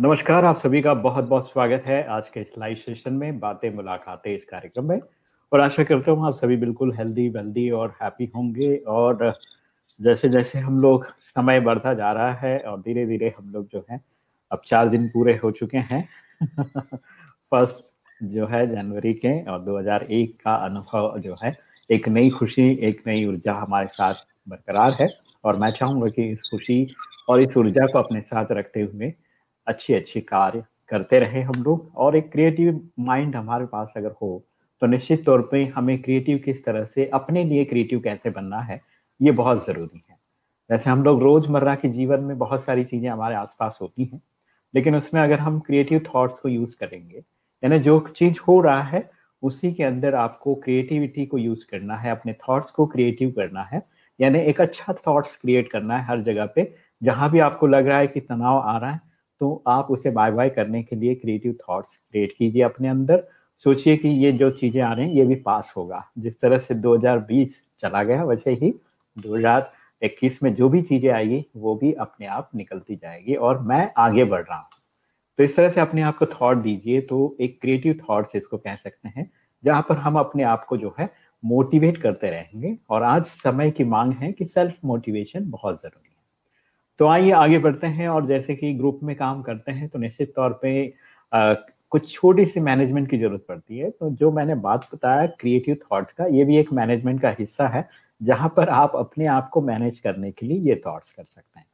नमस्कार, आप सभी का बहुत बहुत स्वागत है आज के इस लाइव सेशन में, बातें, मुलाकातें इस कार्यक्रम में। और आशा करता हूँ आप सभी बिल्कुल हेल्दी वेल्दी और हैप्पी होंगे। और जैसे जैसे हम लोग समय बढ़ता जा रहा है और धीरे धीरे हम लोग जो है, अब चार दिन पूरे हो चुके हैं। फ़र्स्ट जो है जनवरी के और 2001 का अनुभव जो है, एक नई खुशी, एक नई ऊर्जा हमारे साथ बरकरार है। और मैं चाहूँगा कि इस खुशी और इस ऊर्जा को अपने साथ रखते हुए अच्छी अच्छी कार्य करते रहे हम लोग और एक क्रिएटिव माइंड हमारे पास अगर हो तो निश्चित तौर पे हमें क्रिएटिव किस तरह से अपने लिए क्रिएटिव कैसे बनना है, ये बहुत ज़रूरी है। जैसे हम लोग रोज़मर्रा के जीवन में बहुत सारी चीज़ें हमारे आसपास होती हैं, लेकिन उसमें अगर हम क्रिएटिव थॉट्स को यूज़ करेंगे, यानी जो चीज़ हो रहा है, उसी के अंदर आपको क्रिएटिविटी को यूज़ करना है, अपने थॉट्स को क्रिएटिव करना है, यानी एक अच्छा थॉट्स क्रिएट करना है हर जगह पे, जहाँ भी आपको लग रहा है कि तनाव आ रहा है तो आप उसे बाय बाय करने के लिए क्रिएटिव थॉट्स क्रिएट कीजिए अपने अंदर। सोचिए कि ये जो चीज़ें आ रही हैं, ये भी पास होगा। जिस तरह से 2020 चला गया, वैसे ही 2021 में जो भी चीज़ें आएगी, वो भी अपने आप निकलती जाएगी और मैं आगे बढ़ रहा हूँ। तो इस तरह से अपने आप को थॉट दीजिए तो एक क्रिएटिव थॉट्स इसको कह सकते हैं, जहाँ पर हम अपने आप को जो है मोटिवेट करते रहेंगे और आज समय की मांग है कि सेल्फ मोटिवेशन बहुत ज़रूरी है। तो आइए आगे बढ़ते हैं और जैसे कि ग्रुप में काम करते हैं तो निश्चित तौर पे आ, कुछ छोटी सी मैनेजमेंट की ज़रूरत पड़ती है। तो जो मैंने बात बताया क्रिएटिव थॉट का ये भी एक मैनेजमेंट का हिस्सा है जहाँ पर आप अपने आप को मैनेज करने के लिए ये थॉट्स कर सकते हैं।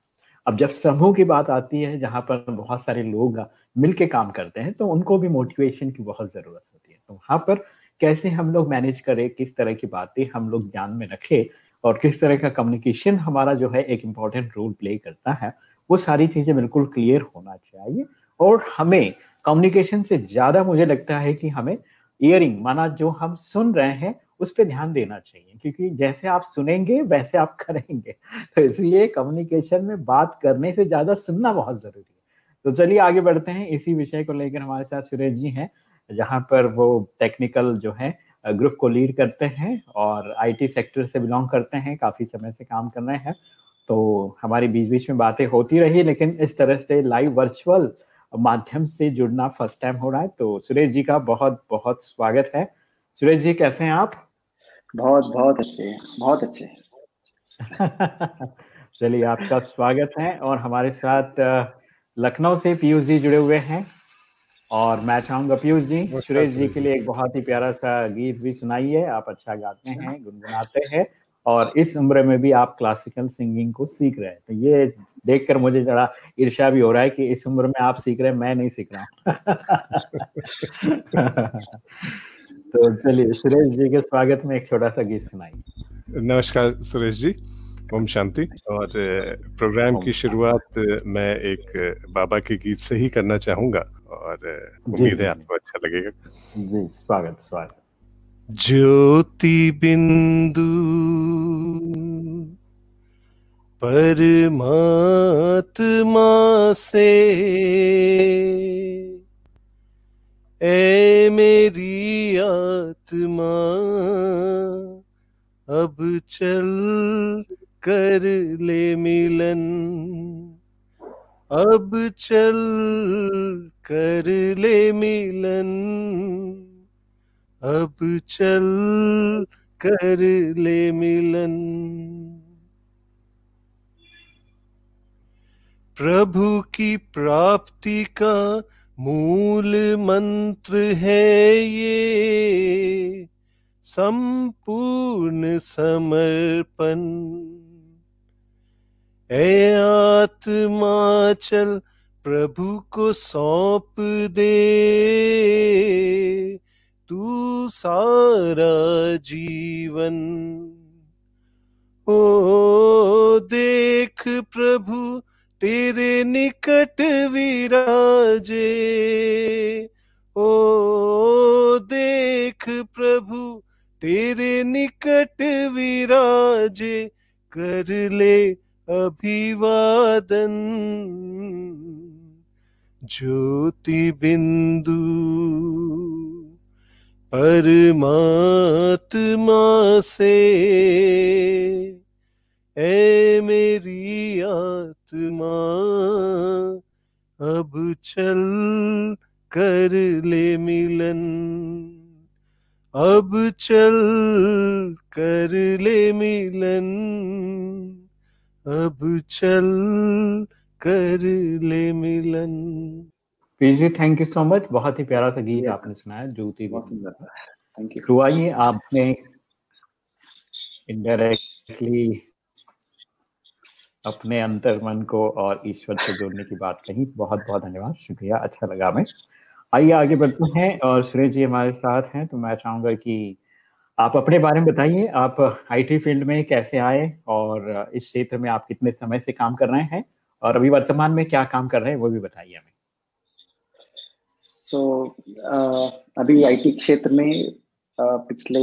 अब जब समूह की बात आती है जहाँ पर बहुत सारे लोग मिलके काम करते हैं तो उनको भी मोटिवेशन की बहुत ज़रूरत होती है। तो वहाँ पर कैसे हम लोग मैनेज करें किस तरह की बातें हम लोग ध्यान में रखें और किस तरह का कम्युनिकेशन हमारा जो है एक इंपॉर्टेंट रोल प्ले करता है, वो सारी चीज़ें बिल्कुल क्लियर होना चाहिए। और हमें कम्युनिकेशन से ज़्यादा मुझे लगता है कि हमें ईयरिंग माना जो हम सुन रहे हैं, उस पर ध्यान देना चाहिए। क्योंकि जैसे आप सुनेंगे, वैसे आप करेंगे। तो इसलिए कम्युनिकेशन में बात करने से ज़्यादा सुनना बहुत ज़रूरी है। तो चलिए आगे बढ़ते हैं। इसी विषय को लेकर हमारे साथ सुरेश जी हैं, जहाँ पर वो टेक्निकल जो है ग्रुप को लीड करते हैं और आईटी सेक्टर से बिलोंग करते हैं काफ़ी समय से काम कर रहे हैं। तो हमारी बीच बीच में बातें होती रही लेकिन इस तरह से लाइव वर्चुअल माध्यम से जुड़ना फ़र्स्ट टाइम हो रहा है तो सुरेश जी का बहुत बहुत स्वागत है। सुरेश जी कैसे हैं आप? बहुत बहुत अच्छे बहुत अच्छे चलिए आपका स्वागत है और हमारे साथ लखनऊ से पीयूष जी जुड़े हुए हैं। और मैं चाहूँगा पीयूष जी सुरेश जी के लिए एक बहुत ही प्यारा सा गीत भी सुनाइए आप अच्छा गाते। हैं गुनगुनाते हैं और इस उम्र में भी आप क्लासिकल सिंगिंग को सीख रहे हैं। तो ये देखकर मुझे जरा ईर्षा भी हो रहा है कि इस उम्र में आप सीख रहे हैं मैं नहीं सीख रहा तो चलिए सुरेश जी के स्वागत में एक छोटा सा गीत सुनाइए। नमस्कार सुरेश जी ओम शांति। और प्रोग्राम की शुरुआत मैं एक बाबा के गीत से ही करना चाहूँगा। और उम्मीद है आपको अच्छा लगेगा। जी स्वागत स्वागत। ज्योति बिंदु परमात्मा से ए मेरी आत्मा अब चल कर ले मिलन अब चल कर ले मिलन। अब चल कर ले मिलन। प्रभु की प्राप्ति का मूल मंत्र है ये। संपूर्ण समर्पण। ए आत्मा चल प्रभु को सौंप दे। तू सारा जीवन। ओ देख प्रभु, तेरे निकट विराजे। ओ देख प्रभु, तेरे निकट विराजे। कर ले अभिवादन। ज्योति बिंदु परमात्मा से। ए मेरी आत्मा, अब चल कर ले मिलन। अब चल कर ले मिलन, अब चल कर ले मिलन। PG thank you so much बहुत ही प्यारा सा गीत आपने सुनाया ज्योति थैंक यू तो आइए आपने इनडायरेक्टली अपने अंतर मन को और ईश्वर से जोड़ने की बात कही। बहुत बहुत धन्यवाद शुक्रिया अच्छा लगा हमें। आइए आगे बढ़ते हैं और सुरेश जी हमारे साथ हैं तो मैं चाहूँगा कि आप अपने बारे में बताइए आप आईटी फ़ील्ड में कैसे आए और इस क्षेत्र में आप कितने समय से काम कर रहे हैं? और अभी वर्तमान में क्या काम कर रहे हैं वो भी बताइए हमें। सो so, uh, अभी आईटी क्षेत्र में uh, पिछले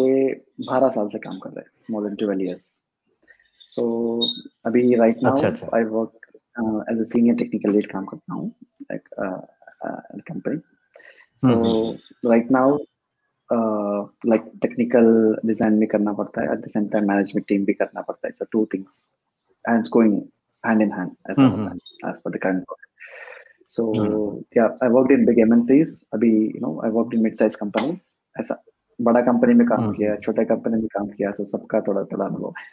बारह साल से काम कर रहे हैं more than twelve years so अभी right now I work as a senior technical lead काम करता हूँ like company so right now like technical design भी करना पड़ता है at the same time management team भी करना पड़ता है। So two things and it's going hand in hand ऐसा होता है as per the current So mm-hmm. yeah, I worked in big MNCs. अभी you know I worked in mid-sized companies. ऐसा बड़ा कंपनी में काम. किया छोटे कंपनी में काम किया so सबका थोड़ा थोड़ा अनुभव है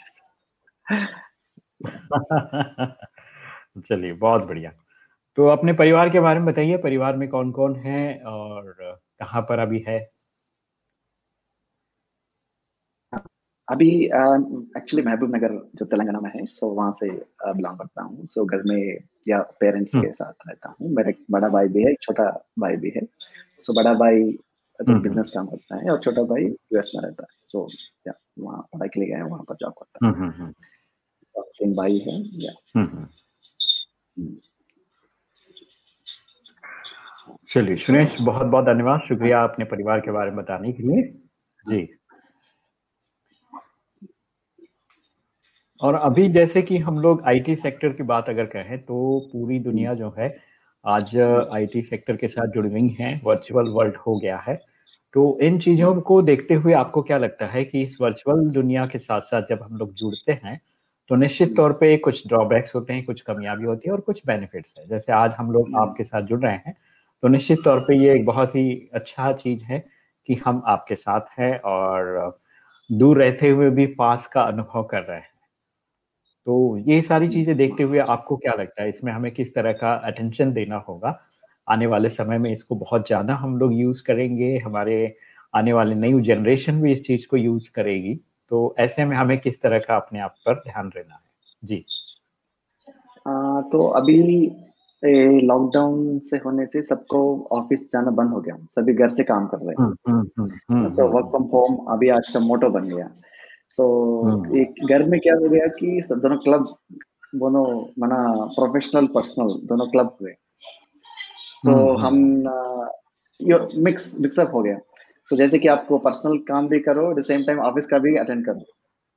चलिए बहुत बढ़िया तो अपने परिवार के बारे में बताइए परिवार में कौन कौन है और कहाँ पर अभी है अभी एक्चुअली uh, महबूब नगर जो तेलंगाना में है सो वहाँ से बिलोंग करता हूँ। सो घर में या पेरेंट्स हम्म। के साथ रहता हूँ। मेरा बड़ा भाई भी है छोटा भाई भी है। सो बड़ा भाई तो बिज़नेस काम करता है और छोटा भाई यूएस में रहता है। सो या वहाँ पढ़ाई के लिए गए वहाँ पर जॉब करता है। हम्म, हम्म, तीन भाई है या चलिए सुनेश बहुत बहुत धन्यवाद। शुक्रिया अपने परिवार के बारे में बताने के लिए। जी। और अभी जैसे कि हम लोग आईटी सेक्टर की बात अगर कहें तो पूरी दुनिया जो है आज आईटी सेक्टर के साथ जुड़ी हुई है वर्चुअल वर्ल्ड हो गया है। तो इन चीज़ों को देखते हुए आपको क्या लगता है कि इस वर्चुअल दुनिया के साथ साथ जब हम लोग जुड़ते हैं तो निश्चित तौर पे कुछ ड्रॉबैक्स होते हैं कुछ कमियाँ भी होती है और कुछ बेनिफिट्स है। जैसे आज हम लोग हम्म। आपके साथ जुड़ रहे हैं तो निश्चित तौर पे ये एक बहुत ही अच्छा चीज़ है कि हम आपके साथ हैं और दूर रहते हुए भी पास का अनुभव कर रहे हैं। तो ये सारी चीज़ें देखते हुए आपको क्या लगता है? इसमें हमें किस तरह का अटेंशन देना होगा? आने वाले समय में इसको बहुत ज़्यादा हम लोग यूज़ करेंगे। हमारे आने वाले नई जनरेशन भी इस चीज़ को यूज़ करेगी। तो ऐसे में हमें किस तरह का अपने आप पर ध्यान रहना है? जी। आ, तो अभी लॉकडाउन से होने से सबको ऑफ़िस जाना बंद हो गया। सभी घर से काम कर रहे हैं। तो वर्क फ्रॉम होम अभी आज का मोटो बन गया। सो hmm. एक घर में क्या हो गया कि सब दोनों क्लब दोनों मना प्रोफेशनल पर्सनल दोनों क्लब हुए सो so, hmm. हम मिक्स मिक्सअप हो गया सो so, जैसे कि आपको पर्सनल काम भी करो at the same time office का भी अटेंड करो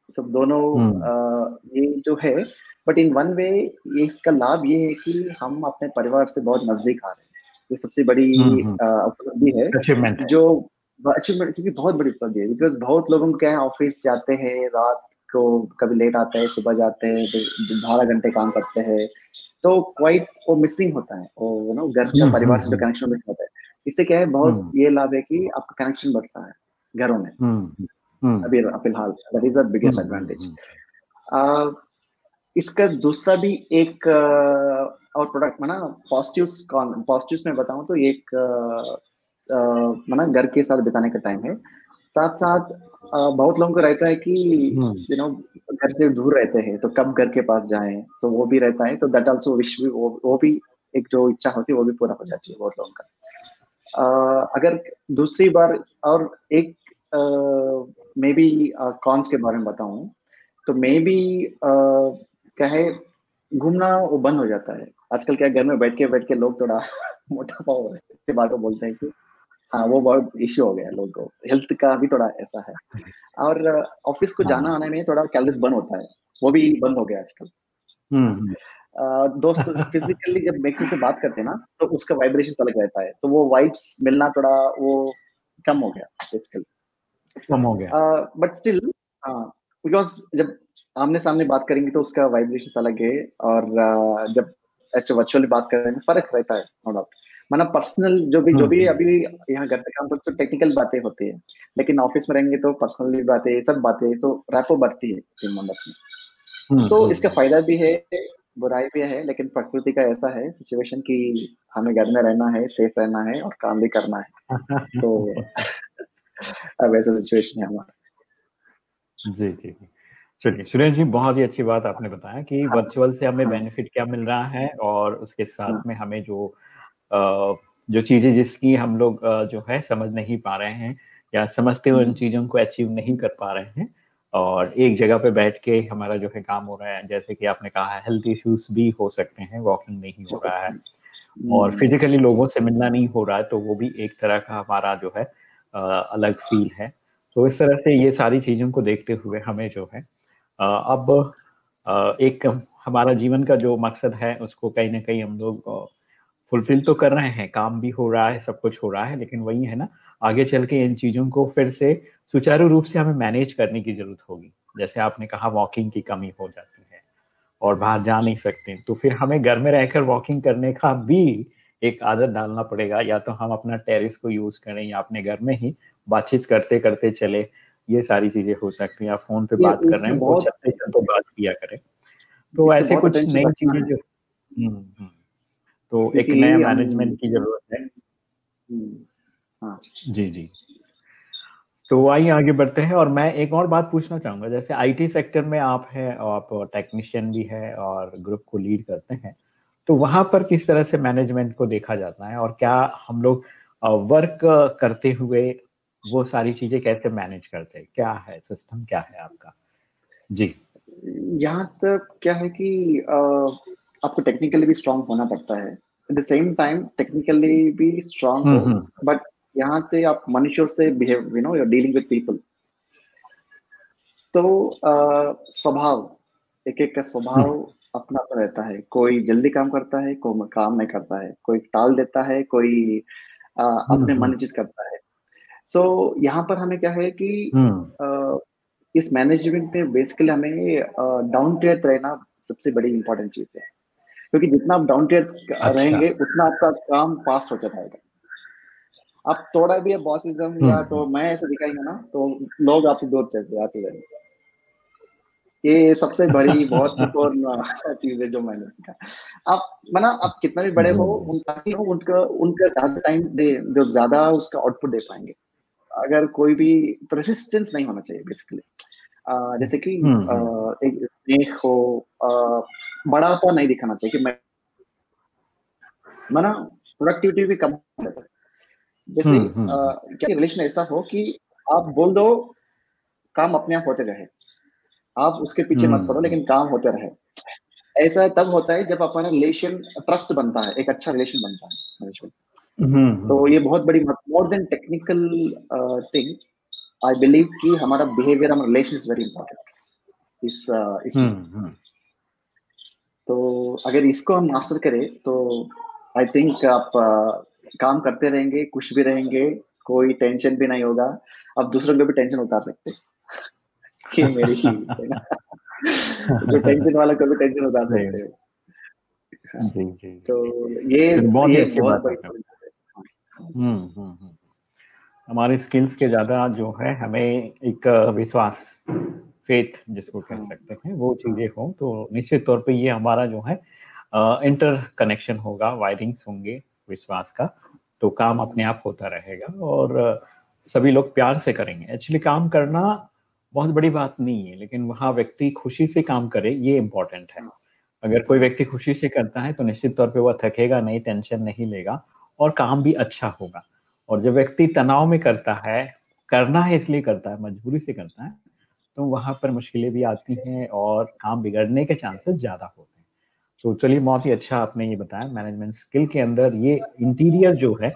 सब so, दोनों hmm. आ, ये जो है बट इन वन वे इसका लाभ ये है कि हम अपने परिवार से बहुत नज़दीक आ रहे हैं ये सबसे बड़ी उपलब्धि है जो अचीवमेंट क्योंकि बहुत बड़ी उपलब्धि है बिकॉज़ बहुत लोगों को क्या है ऑफ़िस जाते हैं रात को कभी लेट आते हैं सुबह जाते हैं बारह घंटे काम करते हैं तो क्वाइट वो मिसिंग होता है वो नो घर का हम्म, परिवार से जो कनेक्शन हम्म, मिस होता है। इससे क्या है बहुत हम्म। ये लाभ है कि आपका कनेक्शन बढ़ता है घरों में। अभी फ़िलहाल that is the biggest advantage इसका दूसरा भी एक और प्रोडक्ट ना पॉजिटिव्स पॉजिटिव्स में बताऊँ तो एक मना घर के साथ बिताने का टाइम है। साथ साथ बहुत लोगों को रहता है कि यू नो घर से दूर रहते हैं तो कब घर के पास जाएँ? तो वो भी रहता है तो दैट आल्सो विश भी वो, वो भी एक जो इच्छा होती है वो भी पूरा हो जाती है बहुत लोगों का। अगर दूसरी बार और एक मे बी कॉन्स के बारे में बताऊँ तो मे बी क्या है घूमना वो बंद हो जाता है। आजकल क्या घर में बैठ के बैठ के लोग थोड़ा मोटा पाव बात को बोलते हैं कि हाँ वो बहुत इश्यू हो गया लोगों को। हेल्थ का भी थोड़ा ऐसा है। और ऑफ़िस को जाना हाँ। आने में थोड़ा कैलरीज बंद होता है। वो भी बंद हो गया आजकल। हम्म, हम्म। दोस्त फिजिकली जब मेक्सी से बात करते हैं ना तो उसका वाइब्रेशन अलग रहता है। तो वो वाइब्स मिलना थोड़ा वो कम हो गया बेसिकली कम हो गया। बट स्टिल बिकॉज़ जब आमने सामने बात करेंगे तो उसका वाइब्रेशन अलग है। और जब ऐसे वर्चुअली बात कर रहे फ़र्क रहता है नो डाउट माना पर्सनल जो भी जो भी हम्म, अभी यहाँ घर से काम करते तो टेक्निकल बातें होती है। लेकिन ऑफ़िस में रहेंगे तो पर्सनली बातें सब बातें तो रैपो बढ़ती है टीम मेंबर्स में। सो so, इसका फ़ायदा भी है बुराई भी है लेकिन प्रकृति का ऐसा है सिचुएशन कि हमें घर में रहना है सेफ़ रहना है और काम भी करना है। तो अब ऐसा सिचुएशन है हमारा। जी जी चलिए सुरेश जी बहुत ही अच्छी बात आपने बताया कि हाँ, वर्चुअल से हमें हाँ, बेनिफिट क्या मिल रहा है और उसके साथ हाँ, में हमें जो जो चीज़ें जिसकी हम लोग जो है समझ नहीं पा रहे हैं या समझते हुए उन चीज़ों को अचीव नहीं कर पा रहे हैं और एक जगह पे बैठ के हमारा जो है काम हो रहा है जैसे कि आपने कहा है हेल्थ इश्यूज़ भी हो सकते हैं वॉकिंग नहीं हो रहा है और फिजिकली लोगों से मिलना नहीं हो रहा है तो वो भी एक तरह का हमारा जो है अलग फील है। तो इस तरह से ये सारी चीज़ों को देखते हुए हमें जो है अब एक हमारा जीवन का जो मकसद है उसको कहीं ना कहीं हम लोग फुलफिल तो कर रहे हैं काम भी हो रहा है सब कुछ हो रहा है लेकिन वही है ना आगे चल के इन चीज़ों को फिर से सुचारू रूप से हमें मैनेज करने की ज़रूरत होगी। जैसे आपने कहा वॉकिंग की कमी हो जाती है और बाहर जा नहीं सकते तो फिर हमें घर में रहकर वॉकिंग करने का भी एक आदत डालना पड़ेगा। या तो हम अपना टेरिस को यूज़ करें या अपने घर में ही बातचीत करते करते चले ये सारी चीज़ें हो सकती हैं। या फ़ोन पे बात कर रहे हैं वो चलते चलते बात किया करें। तो ऐसे कुछ नई चीज़ें जो हम्म, हम्म। तो एक नया मैनेजमेंट की ज़रूरत है। हम्म, हाँ। जी जी। तो आइए आगे बढ़ते हैं और मैं एक और बात पूछना चाहूँगा। जैसे आईटी सेक्टर में आप हैं आप टेक्नीशियन भी है और ग्रुप को लीड करते हैं। तो वहाँ पर किस तरह से मैनेजमेंट को देखा जाता है और क्या हम लोग वर्क करते हुए वो सारी चीज़ें कैसे मैनेज करते हैं? क्या है सिस्टम क्या है आपका? जी। यहाँ तक क्या है कि आपको टेक्निकली भी स्ट्रांग होना पड़ता है। At the same time technically भी स्ट्रांग हो बट यहाँ से आप मनुष्यों से behave you know your dealing with people तो स्वभाव एक एक का स्वभाव हम्म। अपना तो रहता है। कोई जल्दी काम करता है कोई काम नहीं करता है। कोई टाल देता है कोई आ, अपने हम्म, मन हम्म। चीज़ करता है। सो so, यहाँ पर हमें क्या है कि आ, इस मैनेजमेंट में बेसिकली हमें डाउन टू अर्थ रहना सबसे बड़ी इंपॉर्टेंट चीज़ है। क्योंकि जितना आप डाउन टू अर्थ रहेंगे उतना आपका काम पास होता रहेगा आप थोड़ा भी बॉसिज्म या तो मैं ऐसे दिखाएँगे ना तो लोग आपसे दूर चलते आते जाएँगे। ये सबसे बड़ी बहुत चीज़ है जो मैंने सीखा। आप मना आप कितना भी बड़े हो उनका हो उनका उनका ज़्यादा टाइम दे जो ज़्यादा उसका आउटपुट दे पाएँगे। अगर कोई भी तो रेसिस्टेंस नहीं होना चाहिए बेसिकली जैसे कि एक स्नेह हो बड़ापा नहीं दिखाना चाहिए कि मैं मना प्रोडक्टिविटी भी कम रहता है। जैसे हम्म, हम्म। क्या रिलेशन ऐसा हो कि आप बोल दो काम अपने आप होते रहे। आप उसके पीछे मत पड़ो हम्म। लेकिन काम होते रहे। ऐसा तब होता है जब अपना रिलेशन ट्रस्ट बनता है एक अच्छा रिलेशन बनता है तो ये बहुत बड़ी more than technical thing I believe कि हमारा बिहेवियर हमारा रिलेशन इज़ वेरी इंपॉर्टेंट इस इस तो अगर इसको हम मास्टर करें तो आई थिंक आप काम करते रहेंगे खुश भी रहेंगे कोई टेंशन भी नहीं होगा। आप दूसरों को भी टेंशन उतार सकते कि मेरी जो टेंशन वाला कभी टेंशन उतार सकते जी जी तो ये बहुत ये बहुत हम्म, हम्म, हम्म। हमारे स्किल्स के ज़्यादा जो है हमें एक विश्वास फेथ जिसको कह हाँ। सकते हैं वो चीज़ें हो तो निश्चित तौर पे ये हमारा जो है इंटर कनेक्शन होगा वायरिंग्स होंगे विश्वास का तो काम अपने आप होता रहेगा और सभी लोग प्यार से करेंगे। एक्चुअली काम करना बहुत बड़ी बात नहीं है लेकिन वहाँ व्यक्ति खुशी से काम करे ये इम्पोर्टेंट है। अगर कोई व्यक्ति खुशी से करता है तो निश्चित तौर पे वह थकेगा नहीं टेंशन नहीं लेगा और काम भी अच्छा होगा। और जब व्यक्ति तनाव में करता है करना है इसलिए करता है मजबूरी से करता है तो वहाँ पर मुश्किलें भी आती हैं और काम बिगड़ने के चांसेस ज़्यादा होते हैं। तो चलिए बहुत ही अच्छा आपने ये बताया मैनेजमेंट स्किल के अंदर ये इंटीरियर जो है,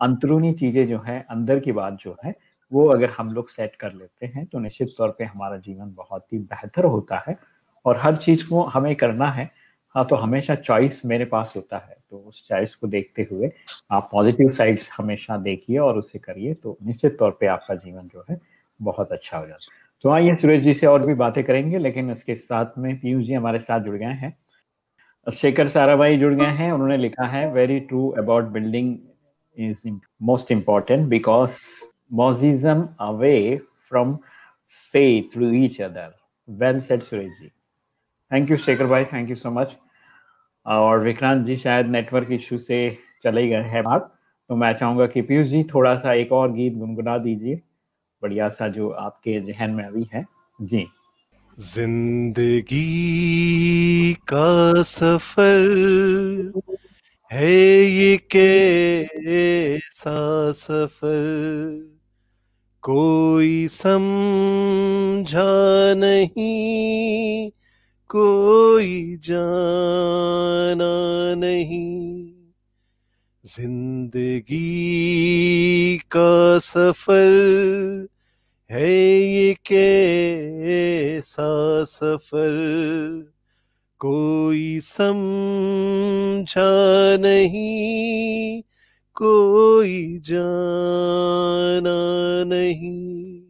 अंदरूनी चीज़ें जो है, अंदर की बात जो है, वो अगर हम लोग सेट कर लेते हैं तो निश्चित तौर पे हमारा जीवन बहुत ही बेहतर होता है और हर चीज़ को हमें करना है। हाँ तो हमेशा चॉइस मेरे पास होता है। तो उस चॉइस को देखते हुए आप पॉजिटिव साइड्स हमेशा देखिए और उसे करिए तो निश्चित तौर पे आपका जीवन जो है बहुत अच्छा हो जाता है। तो आइए सुरेश जी से और भी बातें करेंगे, लेकिन इसके साथ में पीयूष जी हमारे साथ जुड़ गए हैं। शेखर साराभाई जुड़ गए हैं, उन्होंने लिखा है very true about building is most important because मोजिज्म away from faith through each other well said Suresh ji thank you Shekhar भाई थैंक यू सो मच और विक्रांत जी, शायद नेटवर्क इशू से चले गए हैं बात तो मैं चाहूँगा कि पीयूष जी थोड़ा सा एक और गीत गुनगुना दीजिए। बढ़िया सा जो आपके जहन में अभी है। जी। ज़िंदगी का सफ़र है ये कैसा सफ़र? कोई समझा नहीं, कोई जाना नहीं। ज़िंदगी का सफ़र है ये कैसा सफ़र? कोई समझा नहीं, कोई जाना नहीं।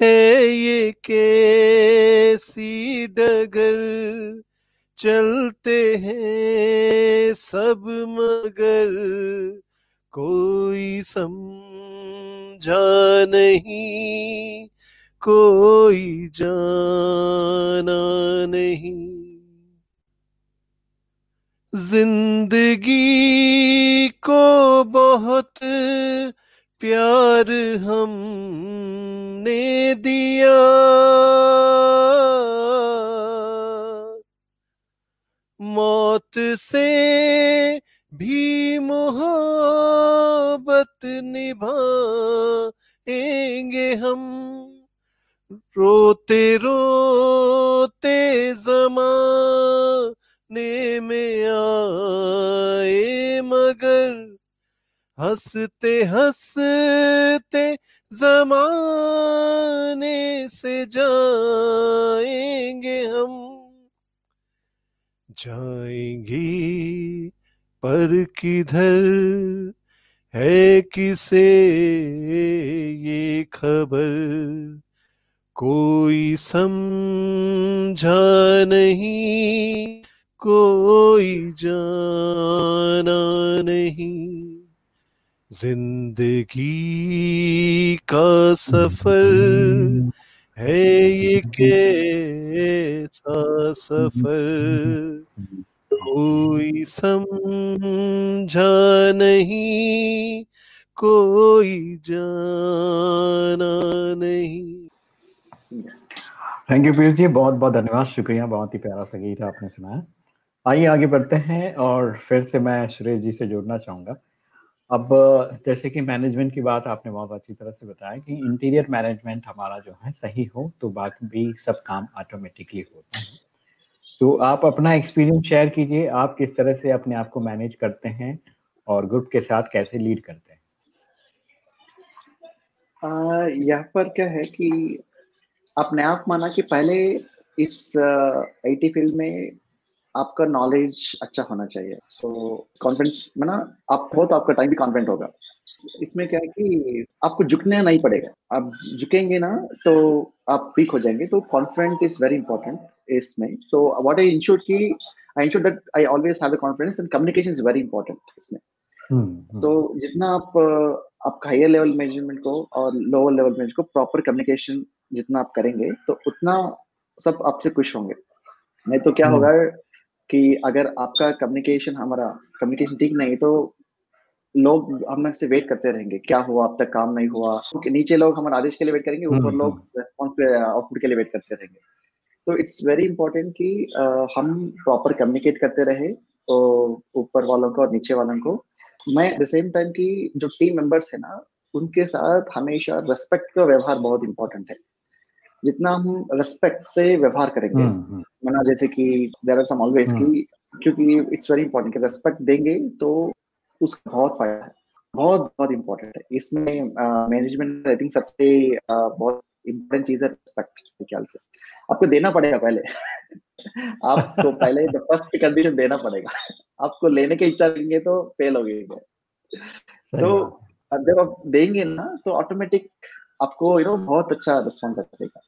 है ये कैसी डगर चलते हैं सब मगर। कोई समझा नहीं, कोई जाना नहीं। ज़िंदगी को बहुत प्यार हमने दिया। मौत से भी मोहब्बत निभाएँगे हम। रोते रोते जमाने में आए, मगर हँसते हँसते जमाने से जाएँगे हम। जाएँगे, पर किधर है किसे ये खबर? कोई समझा नहीं, कोई जाना नहीं। ज़िंदगी का सफ़र है ये कैसा सफ़र? कोई समझा नहीं, कोई जाना नहीं। Thank you Piyush ji. बहुत बहुत धन्यवाद, शुक्रिया। बहुत ही प्यारा सा गीत आपने सुनाया। आइए आगे बढ़ते हैं और फिर से मैं सुरेश जी से जुड़ना चाहूँगा। अब, जैसे कि मैनेजमेंट की बात आपने बहुत अच्छी तरह से बताया कि इंटीरियर मैनेजमेंट हमारा जो है सही हो तो बाकी भी सब काम ऑटोमेटिकली होता है। तो आप अपना एक्सपीरियंस शेयर कीजिए, आप किस तरह से अपने आप को मैनेज करते हैं और ग्रुप के साथ कैसे लीड करते हैं? यहाँ पर क्या है कि अपने आप माना कि पहले इस आईटी फ़ील्ड में आपका नॉलेज अच्छा होना चाहिए। सो so, कॉन्फिडेंस ना आप हो तो आपका टाइम भी कॉन्फिडेंट होगा। इसमें क्या है कि आपको झुकना नहीं पड़ेगा। आप झुकेंगे ना तो आप वीक हो जाएँगे। तो कॉन्फिडेंट इज़ वेरी इंपॉर्टेंट इसमें what I ensured ki I ensured that I always have the confidence and communication is very important इसमें hmm, तो जितना आप आपका हायर लेवल मैनेजमेंट को और लोअर लेवल मैनेजमेंट को प्रॉपर कम्युनिकेशन जितना आप करेंगे तो उतना सब आपसे खुश होंगे। नहीं तो क्या होगा कि अगर आपका कम्युनिकेशन हमारा कम्युनिकेशन ठीक नहीं तो लोग हम से वेट करते रहेंगे क्या हुआ अब तक काम नहीं हुआ। नीचे लोग हमारे आदेश के लिए वेट करेंगे ऊपर लोग रेस्पॉन्स पे आउटपुट के लिए वेट करते रहेंगे। तो इट्स वेरी इंपॉर्टेंट कि uh, हम प्रॉपर कम्युनिकेट करते रहे तो ऊपर वालों को और नीचे वालों को। मैं द सेम टाइम की जो टीम मेंबर्स है ना उनके साथ हमेशा रेस्पेक्ट का व्यवहार बहुत इंपॉर्टेंट है। जितना हम रेस्पेक्ट से व्यवहार करेंगे मना जैसे कि देर आर सम ऑलवेज की क्योंकि इट्स वेरी इंपॉर्टेंट कि रेस्पेक्ट देंगे तो उसका बहुत फ़ायदा है। बहुत बहुत इंपॉर्टेंट है। इसमें मैनेजमेंट आई थिंक सबसे बहुत इंपॉर्टेंट चीज़ है रेस्पेक्ट ख्याल से। आपको देना पड़ेगा पहले। आपको पहले द फ़र्स्ट कंडीशन देना पड़ेगा। आपको लेने की इच्छा करेंगे तो फेल हो गए तो जब आप देंगे ना तो ऑटोमेटिक आपको यू नो बहुत अच्छा रिस्पॉन्स करेगा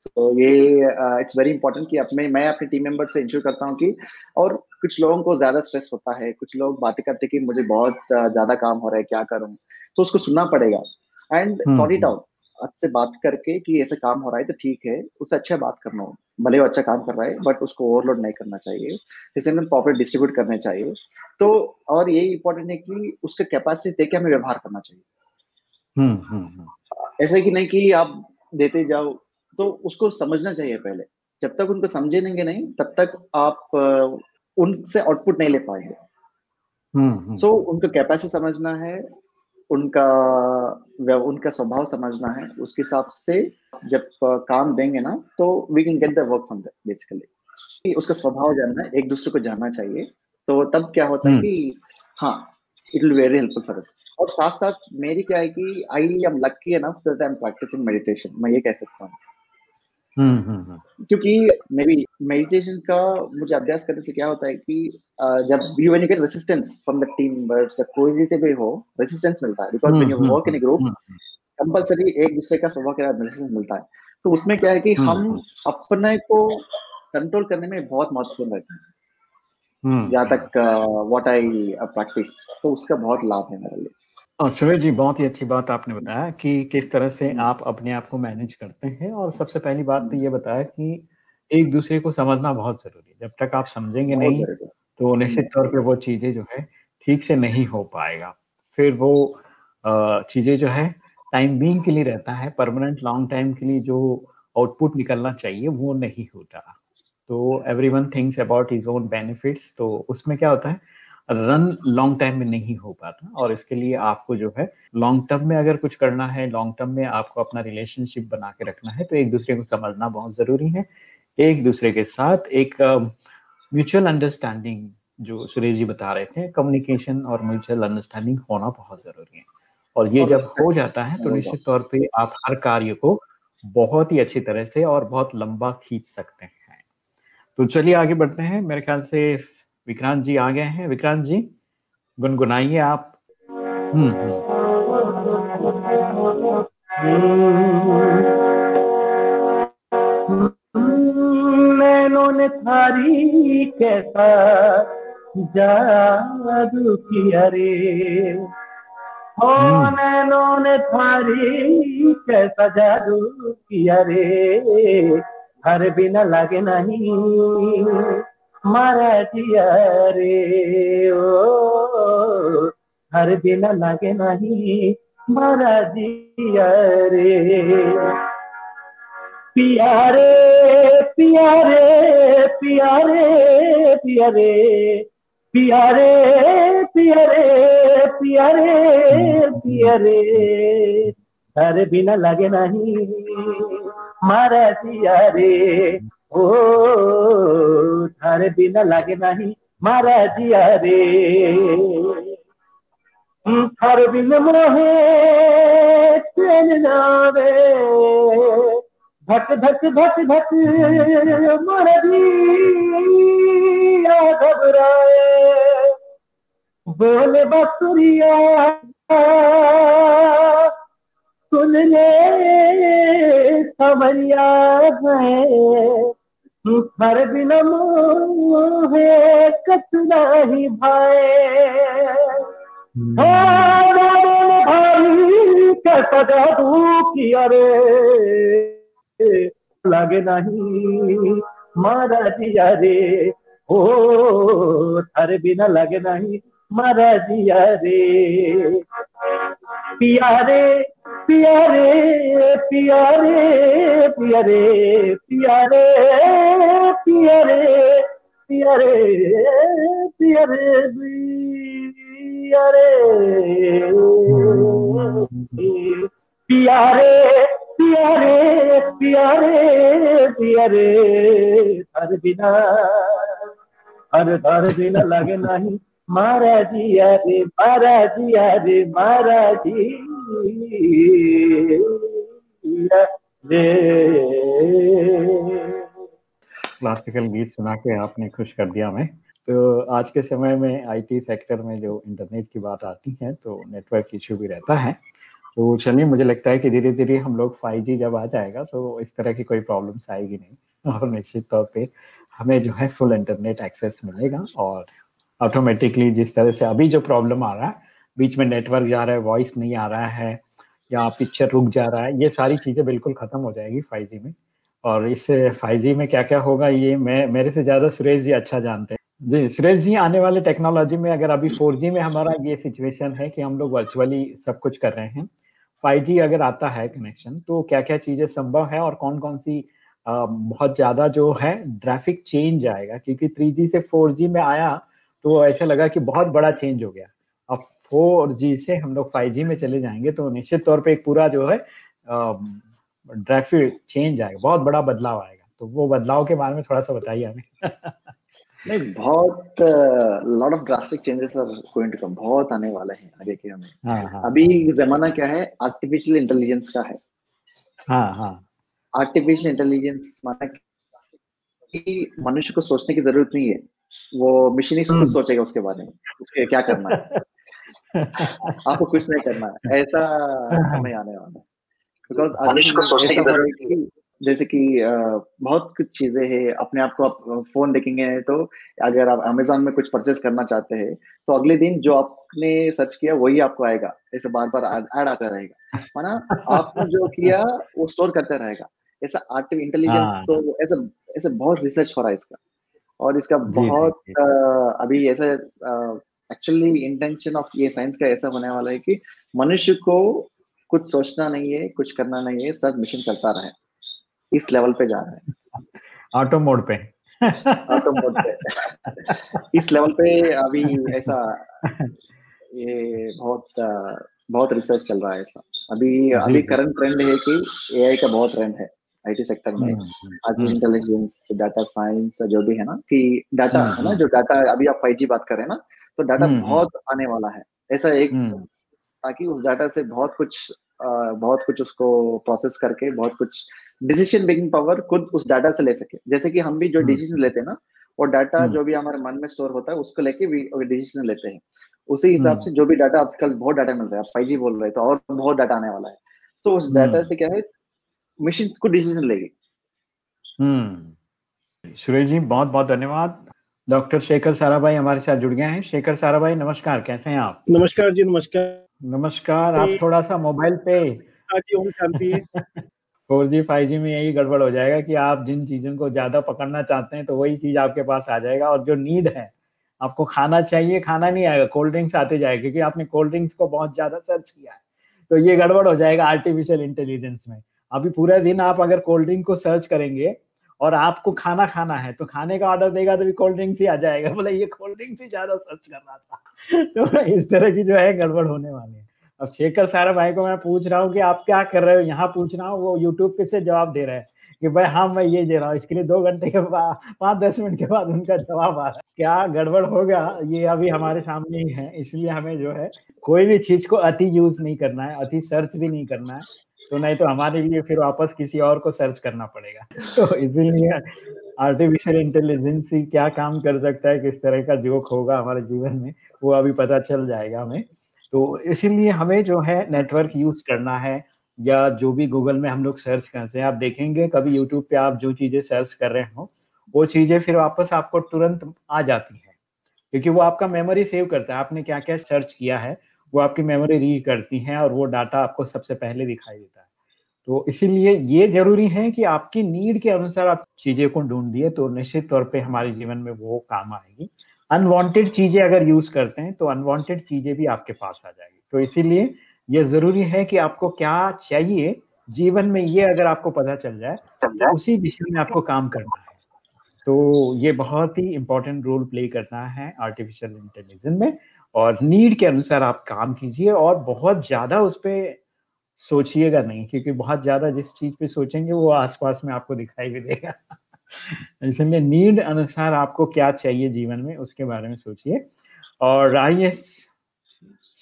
सो so, ये इट्स वेरी इंपॉर्टेंट कि अपने मैं अपने टीम मेंबर से इंश्योर करता हूँ कि और कुछ लोगों को ज़्यादा स्ट्रेस होता है कुछ लोग बातें करते कि मुझे बहुत ज़्यादा काम हो रहा है क्या करूँ? तो उसको सुनना पड़ेगा। एंड सॉरी आउट अच्छे बात करके कि ऐसे काम हो रहा है तो ठीक है उससे अच्छा बात करना हो। भले वो अच्छा काम कर रहा है बट उसको ओवरलोड नहीं करना चाहिए। जैसे हमें प्रॉपर डिस्ट्रीब्यूट करने चाहिए। तो और ये इंपॉर्टेंट है कि उसका कैपेसिटी देख के हमें व्यवहार करना चाहिए। हम्म, हम्म, हम्म। ऐसे कि नहीं कि आप देते जाओ तो उसको समझना चाहिए पहले। जब तक उनको समझेंगे नहीं तब तक आप उनसे आउटपुट नहीं ले पाएँगे सो हम्म, so, उनको कैपेसिटी समझना है उनका उनका स्वभाव समझना है उसके हिसाब से जब काम देंगे ना तो we can get the work from that basically उसका स्वभाव जानना है एक दूसरे को जानना चाहिए तो तब क्या होता है कि हाँ it will very helpful for us और साथ साथ मेरी क्या है कि I am lucky enough that I am practising meditation मैं ये कह सकता हूँ। हम्म, हम्म, हम्म। क्योंकि मे बी मेडिटेशन का मुझे अभ्यास करने से क्या होता है कि जब you when you get resistance from the team members कोई से भी हो रेसिस्टेंस मिलता है। Because when you work in a group compulsory एक दूसरे का स्वभाव के रेसिस्टेंस मिलता है। तो उसमें क्या है कि हम अपने को कंट्रोल करने में बहुत महत्वपूर्ण रहते हैं। जहाँ तक व्हाट आई प्रैक्टिस तो उसका बहुत लाभ है मेरे लिए। और सुरेश जी बहुत ही अच्छी बात आपने बताया कि किस तरह से आप अपने आप को मैनेज करते हैं और सबसे पहली बात तो ये बताया कि एक दूसरे को समझना बहुत ज़रूरी है। जब तक आप समझेंगे नहीं तो निश्चित तौर पे वो चीज़ें जो है ठीक से नहीं हो पाएगा। फिर वो चीज़ें जो है टाइम बीइंग के लिए रहता है परमानेंट लॉन्ग टाइम के लिए जो आउटपुट निकलना चाहिए वो नहीं होता। तो every one things about is own benefits तो उसमें क्या होता है रन लॉन्ग टाइम में नहीं हो पाता और इसके लिए आपको जो है लॉन्ग टर्म में अगर कुछ करना है लॉन्ग टर्म में आपको अपना रिलेशनशिप बना के रखना है तो एक दूसरे को समझना बहुत ज़रूरी है। एक दूसरे के साथ एक म्यूचुअल uh, अंडरस्टैंडिंग जो सुरेश जी बता रहे थे कम्युनिकेशन और म्यूचुअल अंडरस्टैंडिंग होना बहुत ज़रूरी है। और ये और जब हो जाता है तो निश्चित तौर पर आप हर कार्य को बहुत ही अच्छी तरह से और बहुत लंबा खींच सकते हैं। तो चलिए आगे बढ़ते हैं। मेरे ख्याल से विक्रांत जी आ गए हैं। विक्रांत जी गुनगुनाइए आप। हम्म, नैनों ने थारी कैसा जादू किया रे? हो हम्म। नैनों ने थारी कैसा जादू किया रे? हर बिना लगे नहीं। मरजिया रे, ओ। हर दिन लगे नहीं मरजिया रे। पियारे पियारे पियारे पियारे पियारे पियारे पियारे पियारे। हर बिना लगे नहीं, मारा रे। ओ थारे बिना लागे नहीं मारा जिया रे। थारे बिन मोहे चैन जावे धक धक धक धक मर दिया घबराए। बोले बसुरिया सुन ले खबरिया है। हर दिन मोहे कचरा ही भाई भाई कैसा जादू किया रे लगे नहीं मारा दिया रे। ओ हर बिना लगे नहीं मारा दिया रे पियारे पियारे पियारे पियारे पियारे पियारे पियारे पियारे पियारे पियारे पियारे पियारे हर बिना हर हर बिना लगे नहीं मारा जिया रे मारा जिया रे मारा जी क्लासिकल गीत सुना के आपने खुश कर दिया मैं तो आज के समय में आईटी सेक्टर में जो इंटरनेट की बात आती है तो नेटवर्क इश्यू भी रहता है। तो चलिए, मुझे लगता है कि धीरे धीरे हम लोग फाइव जब आ जाएगा तो इस तरह की कोई प्रॉब्लम्स आएगी नहीं। और निश्चित तौर पे हमें जो है फुल इंटरनेट एक्सेस मिलेगा और ऑटोमेटिकली जिस तरह से अभी जो प्रॉब्लम आ रहा है बीच में नेटवर्क जा रहा है वॉइस नहीं आ रहा है या पिक्चर रुक जा रहा है ये सारी चीज़ें बिल्कुल ख़त्म हो जाएगी फाइव में। और इस फाइव में क्या क्या होगा ये मैं मेरे से ज़्यादा सुरेश जी अच्छा जानते हैं। जी सुरेश जी आने वाले टेक्नोलॉजी में अगर अभी फोर में हमारा ये सिचुएशन है कि हम लोग वर्चुअली सब कुछ कर रहे हैं फाइव अगर आता है कनेक्शन तो क्या क्या चीज़ें संभव है और कौन कौन सी आ, बहुत ज़्यादा जो है ट्रैफ़िक चेंज आएगा? क्योंकि थ्री से फोर में आया तो ऐसा लगा कि बहुत बड़ा चेंज हो गया। फोर जी से हम लोग फाइव जी में चले जाएँगे तो निश्चित तौर पे एक पूरा जो है ट्रैफ़िक चेंज आएगा बहुत बड़ा बदलाव आएगा। तो वो बदलाव के बारे में थोड़ा सा बताइए हमें। नहीं बहुत lot of drastic changes are going to come बहुत आने वाले हैं आगे के हमें। हाँ, हाँ, अभी जमाना क्या है आर्टिफिशियल इंटेलिजेंस का है। हाँ हाँ। आर्टिफिशियल इंटेलिजेंस माना कि मनुष्य को सोचने की ज़रूरत नहीं है वो मशीन ही हम्म। सोचेगा उसके बारे में उसके क्या करना है। आपको कुछ नहीं करना है। ऐसा समय आने वाला है। बिकॉज़ है जैसे कि बहुत कुछ चीज़ें हैं अपने आप को आप फ़ोन देखेंगे तो अगर आप अमेजोन में कुछ परचेस करना चाहते हैं तो अगले दिन जो आपने सर्च किया वही आपको आएगा। ऐसे बार बार ऐड आता रहेगा। माना आपने जो किया वो स्टोर करते रहेगा। ऐसा आर्टिफिशियल इंटेलिजेंस तो ऐसा ऐसे बहुत रिसर्च हो रहा है इसका। और इसका बहुत अभी ऐसा एक्चुअली इंटेंशन ऑफ़ ये साइंस का ऐसा होने वाला है कि मनुष्य को कुछ सोचना नहीं है कुछ करना नहीं है सब मिशन करता रहे। इस लेवल पे जा रहे हैं। ऑटो मोड पे। ऑटो मोड पे। इस लेवल पे अभी ऐसा ये बहुत बहुत रिसर्च चल रहा है ऐसा। अभी अभी करंट ट्रेंड है कि एआई का बहुत ट्रेंड है आईटी सेक्टर में। आर्टिफिशियल इंटेलिजेंस डाटा साइंस जो भी है ना कि डाटा हम्म, है ना हम्म। जो डाटा अभी आप फाइव बात कर रहे हैं ना तो डाटा हम्म, बहुत आने वाला है। ऐसा एक ताकि उस डाटा से बहुत कुछ बहुत कुछ उसको प्रोसेस करके बहुत कुछ डिसीज़न मेकिंग पावर खुद उस डाटा से ले सके। जैसे कि हम भी जो डिसीज़न हम्म। लेते हैं ना वो डाटा हम्म। जो भी हमारे मन में स्टोर होता है उसको लेके डिसीज़न लेते हैं। उसी हिसाब हम्म। से जो भी डाटा आजकल बहुत डाटा मिल रहा है फाइव जी बोल रहे तो और बहुत डाटा आने वाला है। सो उस डाटा से क्या है मशीन को डिसीज़न लेगी। हम्म। सुरेश जी बहुत बहुत धन्यवाद। डॉक्टर शेखर साराभाई हमारे साथ जुड़ गए हैं। शेखर साराभाई नमस्कार कैसे हैं आप? नमस्कार जी नमस्कार। नमस्कार आप थोड़ा सा मोबाइल पे हाँ। फोर जी फाइव जी में यही गड़बड़ हो जाएगा कि आप जिन चीज़ों को ज़्यादा पकड़ना चाहते हैं तो वही चीज़ आपके पास आ जाएगा और जो नीड है आपको खाना चाहिए खाना नहीं आएगा कोल्ड ड्रिंक्स आते जाएगा क्योंकि आपने कोल्ड ड्रिंक्स को बहुत ज़्यादा सर्च किया है। तो ये गड़बड़ हो जाएगा आर्टिफिशियल इंटेलिजेंस में। अभी पूरा दिन आप अगर कोल्ड ड्रिंक को सर्च करेंगे और आपको खाना खाना है तो खाने का ऑर्डर देगा तो भी कोल्ड ड्रिंक्स ही आ जाएगा। बोले, ये कोल्ड ड्रिंक्स ही ज़्यादा सर्च कर रहा था। तो इस तरह की जो है गड़बड़ होने वाली है। अब शेखर सारा भाई को मैं पूछ रहा हूँ कि आप क्या कर रहे हो? यहाँ पूछ रहा हूँ, वो यूट्यूब पे से जवाब दे रहे हैं? कि भाई हाँ मैं ये दे रहा हूँ। इसके लिए दो घंटे के बाद पाँच दस मिनट के बाद उनका जवाब आ रहा है। क्या गड़बड़ हो गया? ये अभी हमारे सामने ही है, इसलिए हमें जो है कोई भी चीज़ को अति यूज़ नहीं करना है, अति सर्च भी नहीं करना है। तो नहीं तो हमारे लिए फिर वापस किसी और को सर्च करना पड़ेगा। तो इसीलिए आर्टिफिशियल इंटेलिजेंस क्या काम कर सकता है, किस तरह का जोक होगा हमारे जीवन में, वो अभी पता चल जाएगा हमें। तो इसीलिए हमें जो है नेटवर्क यूज़ करना है, या जो भी गूगल में हम लोग सर्च करते हैं, आप देखेंगे कभी यूट्यूब पे आप जो चीज़ें सर्च कर रहे हो, वो चीज़ें फिर वापस आपको तुरंत आ जाती है, क्योंकि वो आपका मेमोरी सेव करता है। आपने क्या क्या सर्च किया है वो आपकी मेमोरी रीड करती है और वो डाटा आपको सबसे पहले दिखाई देता है। तो इसीलिए ये ज़रूरी है कि आपकी नीड के अनुसार आप चीज़ें को ढूंढ दिए तो निश्चित तौर पे हमारे जीवन में वो काम आएगी। अनवांटेड चीज़ें अगर यूज़ करते हैं तो अनवांटेड चीज़ें भी आपके पास आ जाएगी। तो इसीलिए ये ज़रूरी है कि आपको क्या चाहिए जीवन में ये अगर आपको पता चल जाए तो उसी दिशा में आपको काम करना है। तो ये बहुत ही इंपॉर्टेंट रोल प्ले करना है आर्टिफिशियल इंटेलिजेंस में। और नीड के अनुसार आप काम कीजिए और बहुत ज़्यादा उस पर सोचिएगा नहीं क्योंकि बहुत ज़्यादा जिस चीज़ पे सोचेंगे वो आसपास में आपको दिखाई भी देगा। इसलिए नीड अनुसार आपको क्या चाहिए जीवन में उसके बारे में सोचिए। और आइए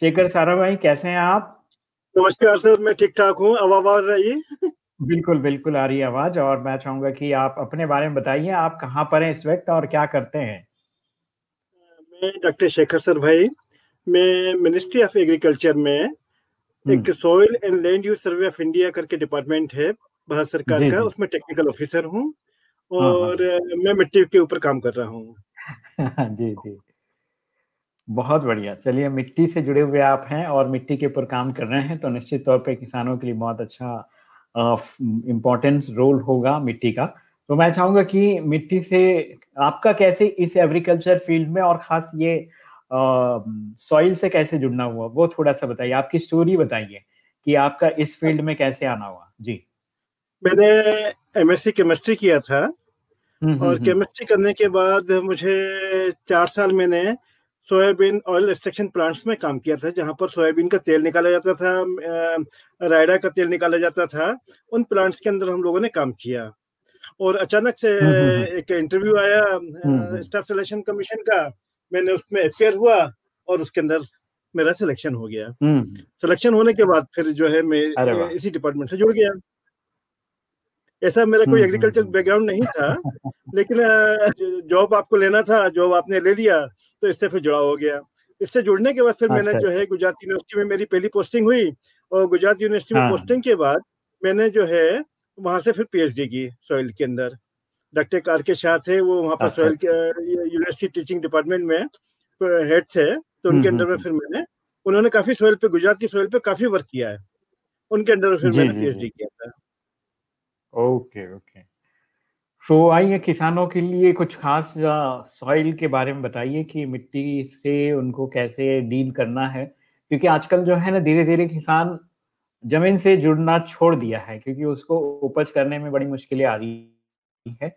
शेखर सारा भाई कैसे हैं आप? नमस्कार सर मैं ठीक ठाक हूँ। अब आवाज़ रही बिल्कुल बिल्कुल आ रही आवाज़ और मैं चाहूँगा कि आप अपने बारे में बताइए आप कहाँ पर हैं इस वक्त और क्या करते हैं? मैं डॉक्टर शेखर सर भाई मैं मिनिस्ट्री ऑफ़ एग्रीकल्चर में एक soil and land use survey of India करके डिपार्टमेंट है भारत सरकार का उसमें टेक्निकल ऑफिसर हूँ हाँ, हाँ। और मैं मिट्टी के ऊपर काम कर रहा हूँ। जी जी। बहुत बढ़िया। चलिए मिट्टी से जुड़े हुए आप हैं और मिट्टी के ऊपर काम कर रहे हैं तो निश्चित तौर पे किसानों के लिए बहुत अच्छा इम्पोर्टेंस रोल होगा मिट्टी का। तो मैं चाहूँगा कि मिट्टी से आपका कैसे इस एग्रीकल्चर फ़ील्ड में और खास ये सॉइल से कैसे जुड़ना हुआ वो थोड़ा सा बताइए। आपकी स्टोरी बताइए कि आपका इस फ़ील्ड में कैसे आना हुआ। जी। मैंने एमएससी केमिस्ट्री किया था हम्म, हम्म, और केमिस्ट्री हम्म। करने के बाद मुझे चार साल मैंने सोयाबीन ऑयल एक्सट्रैक्शन प्लांट्स में काम किया था जहाँ पर सोयाबीन का तेल निकाला जाता था रायडा का तेल निकाला जाता था। उन प्लांट्स के अंदर हम लोगों ने काम किया। और अचानक से एक इंटरव्यू आया स्टाफ सिलेक्शन कमीशन का। मैंने उसमें अपेयर हुआ और उसके अंदर मेरा सिलेक्शन हो गया। सिलेक्शन होने के बाद फिर जो है मैं इसी डिपार्टमेंट से जुड़ गया। ऐसा मेरा कोई एग्रीकल्चर बैकग्राउंड नहीं था लेकिन जॉब आपको लेना था जॉब आपने ले लिया तो इससे फिर जुड़ा हो गया। इससे जुड़ने के बाद फिर मैंने अच्छा। जो है गुजरात यूनिवर्सिटी में मेरी पहली पोस्टिंग हुई और गुजरात यूनिवर्सिटी में पोस्टिंग हाँ। के बाद मैंने जो है वहाँ से फिर पीएचडी की सॉइल के अंदर। डॉक्टर कार के शाह थे वो वहाँ पर सॉइल यूनिवर्सिटी टीचिंग डिपार्टमेंट में हेड थे तो उनके अंडर में फिर मैंने उन्होंने काफ़ी सॉइल पे गुजरात की सॉइल पे काफ़ी वर्क किया है। उनके अंडर में फिर मैंने पीएचडी किया था। Okay okay. तो आइए किसानों के लिए कुछ खास सॉइल के बारे में बताइए कि मिट्टी से उनको कैसे डील करना है? क्योंकि आजकल जो है ना धीरे धीरे किसान ज़मीन से जुड़ना छोड़ दिया है क्योंकि उसको उपज करने में बड़ी मुश्किलें आ रही है।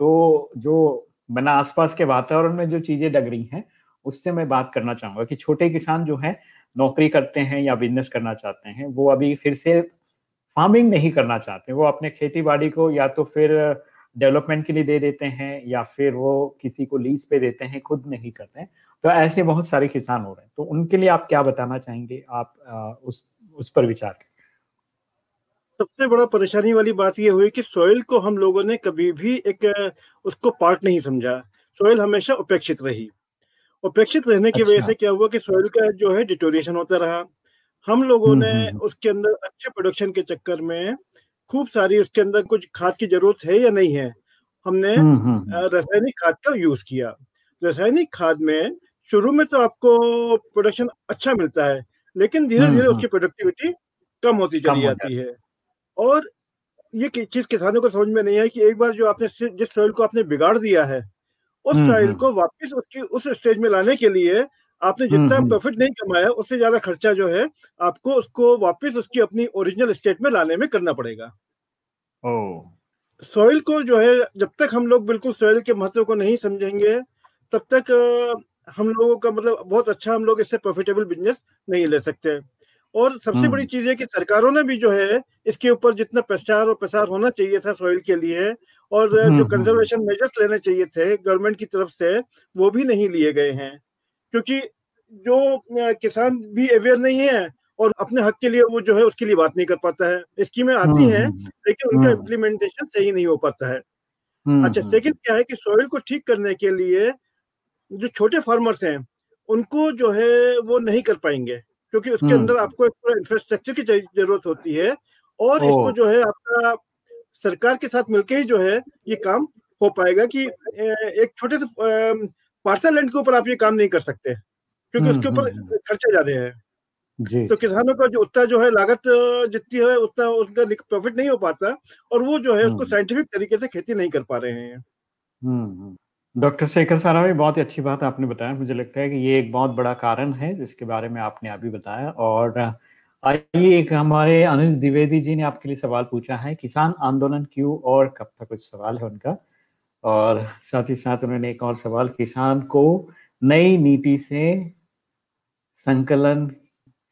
तो जो बना आसपास के वातावरण में जो चीज़ें लग रही हैं उससे मैं बात करना चाहूँगा कि छोटे किसान जो है नौकरी करते हैं या बिज़नेस करना चाहते हैं वो अभी फिर से फ़ार्मिंग नहीं करना चाहते। वो अपने खेती बाड़ी को या तो फिर डेवलपमेंट के लिए दे देते हैं या फिर वो किसी को लीज पे देते हैं खुद नहीं करते हैं। तो ऐसे बहुत सारे किसान हो रहे हैं। तो उनके लिए आप क्या बताना चाहेंगे? आप आ, उस उस पर विचार करें। सबसे बड़ा परेशानी वाली बात यह हुई कि सोइल को हम लोगों ने कभी भी एक उसको पार्ट नहीं समझा। सोइल हमेशा उपेक्षित रही। उपेक्षित रहने की अच्छा। वजह से क्या हुआ कि सोइल का जो है डिटोरिएशन होता रहा। हम लोगों हम्म, ने हम्म, हम्म। उसके अंदर अच्छे प्रोडक्शन के चक्कर में खूब सारी उसके अंदर कुछ खाद की ज़रूरत है या नहीं है हमने रासायनिक खाद का यूज़ किया। रासायनिक खाद में शुरू में तो आपको प्रोडक्शन अच्छा मिलता है लेकिन धीरे धीरे उसकी प्रोडक्टिविटी कम होती चली जाती है। और ये चीज़ किसानों को समझ में नहीं है कि एक बार जो आपने जिस सॉइल को आपने बिगाड़ दिया है उस सॉइल को वापस उसकी उस स्टेज में लाने के लिए आपने जितना प्रॉफिट नहीं कमाया उससे ज़्यादा खर्चा जो है आपको उसको वापस उसकी अपनी ओरिजिनल स्टेट में लाने में करना पड़ेगा। सॉइल को जो है जब तक हम लोग बिल्कुल सॉइल के महत्व को नहीं समझेंगे तब तक हम लोगों का मतलब बहुत अच्छा हम लोग इससे प्रॉफिटेबल बिज़नेस नहीं ले सकते और सबसे बड़ी चीज़ है कि सरकारों ने भी जो है इसके ऊपर जितना प्रचार और प्रसार होना चाहिए था सॉइल के लिए और जो कंजर्वेशन मेजर्स लेने चाहिए थे गवर्नमेंट की तरफ़ से वो भी नहीं लिए गए हैं। क्योंकि जो किसान भी अवेयर नहीं है और अपने हक के लिए वो जो है उसके लिए बात नहीं कर पाता है। स्कीमें आती हैं लेकिन उनका इम्प्लीमेंटेशन सही नहीं हो पाता है। अच्छा सेकंड क्या है कि सॉइल को ठीक करने के लिए जो छोटे फार्मर्स हैं उनको जो है वो नहीं कर पाएँगे क्योंकि उसके अंदर आपको एक पूरा इंफ्रास्ट्रक्चर की ज़रूरत होती है और इसको जो है आपका सरकार के साथ मिलकर ही जो है ये काम हो पाएगा कि एक छोटे से पार्सल लैंड के ऊपर आप ये काम नहीं कर सकते क्योंकि उसके ऊपर खर्चे ज़्यादा है। जी। तो किसानों का जो उतना जो है लागत जितनी है उतना उनका प्रॉफिट नहीं हो पाता और वो जो है उसको साइंटिफिक तरीके से खेती नहीं कर पा रहे हैं। डॉक्टर शेखर सारा सारावी बहुत ही अच्छी बात आपने बताया। मुझे लगता है कि ये एक बहुत बड़ा कारण है जिसके बारे में आपने अभी बताया। और आइए एक हमारे अनिल द्विवेदी जी ने आपके लिए सवाल पूछा है किसान आंदोलन क्यों और कब तक? कुछ सवाल है उनका। और साथ ही साथ उन्होंने एक और सवाल किसान को नई नीति से संकलन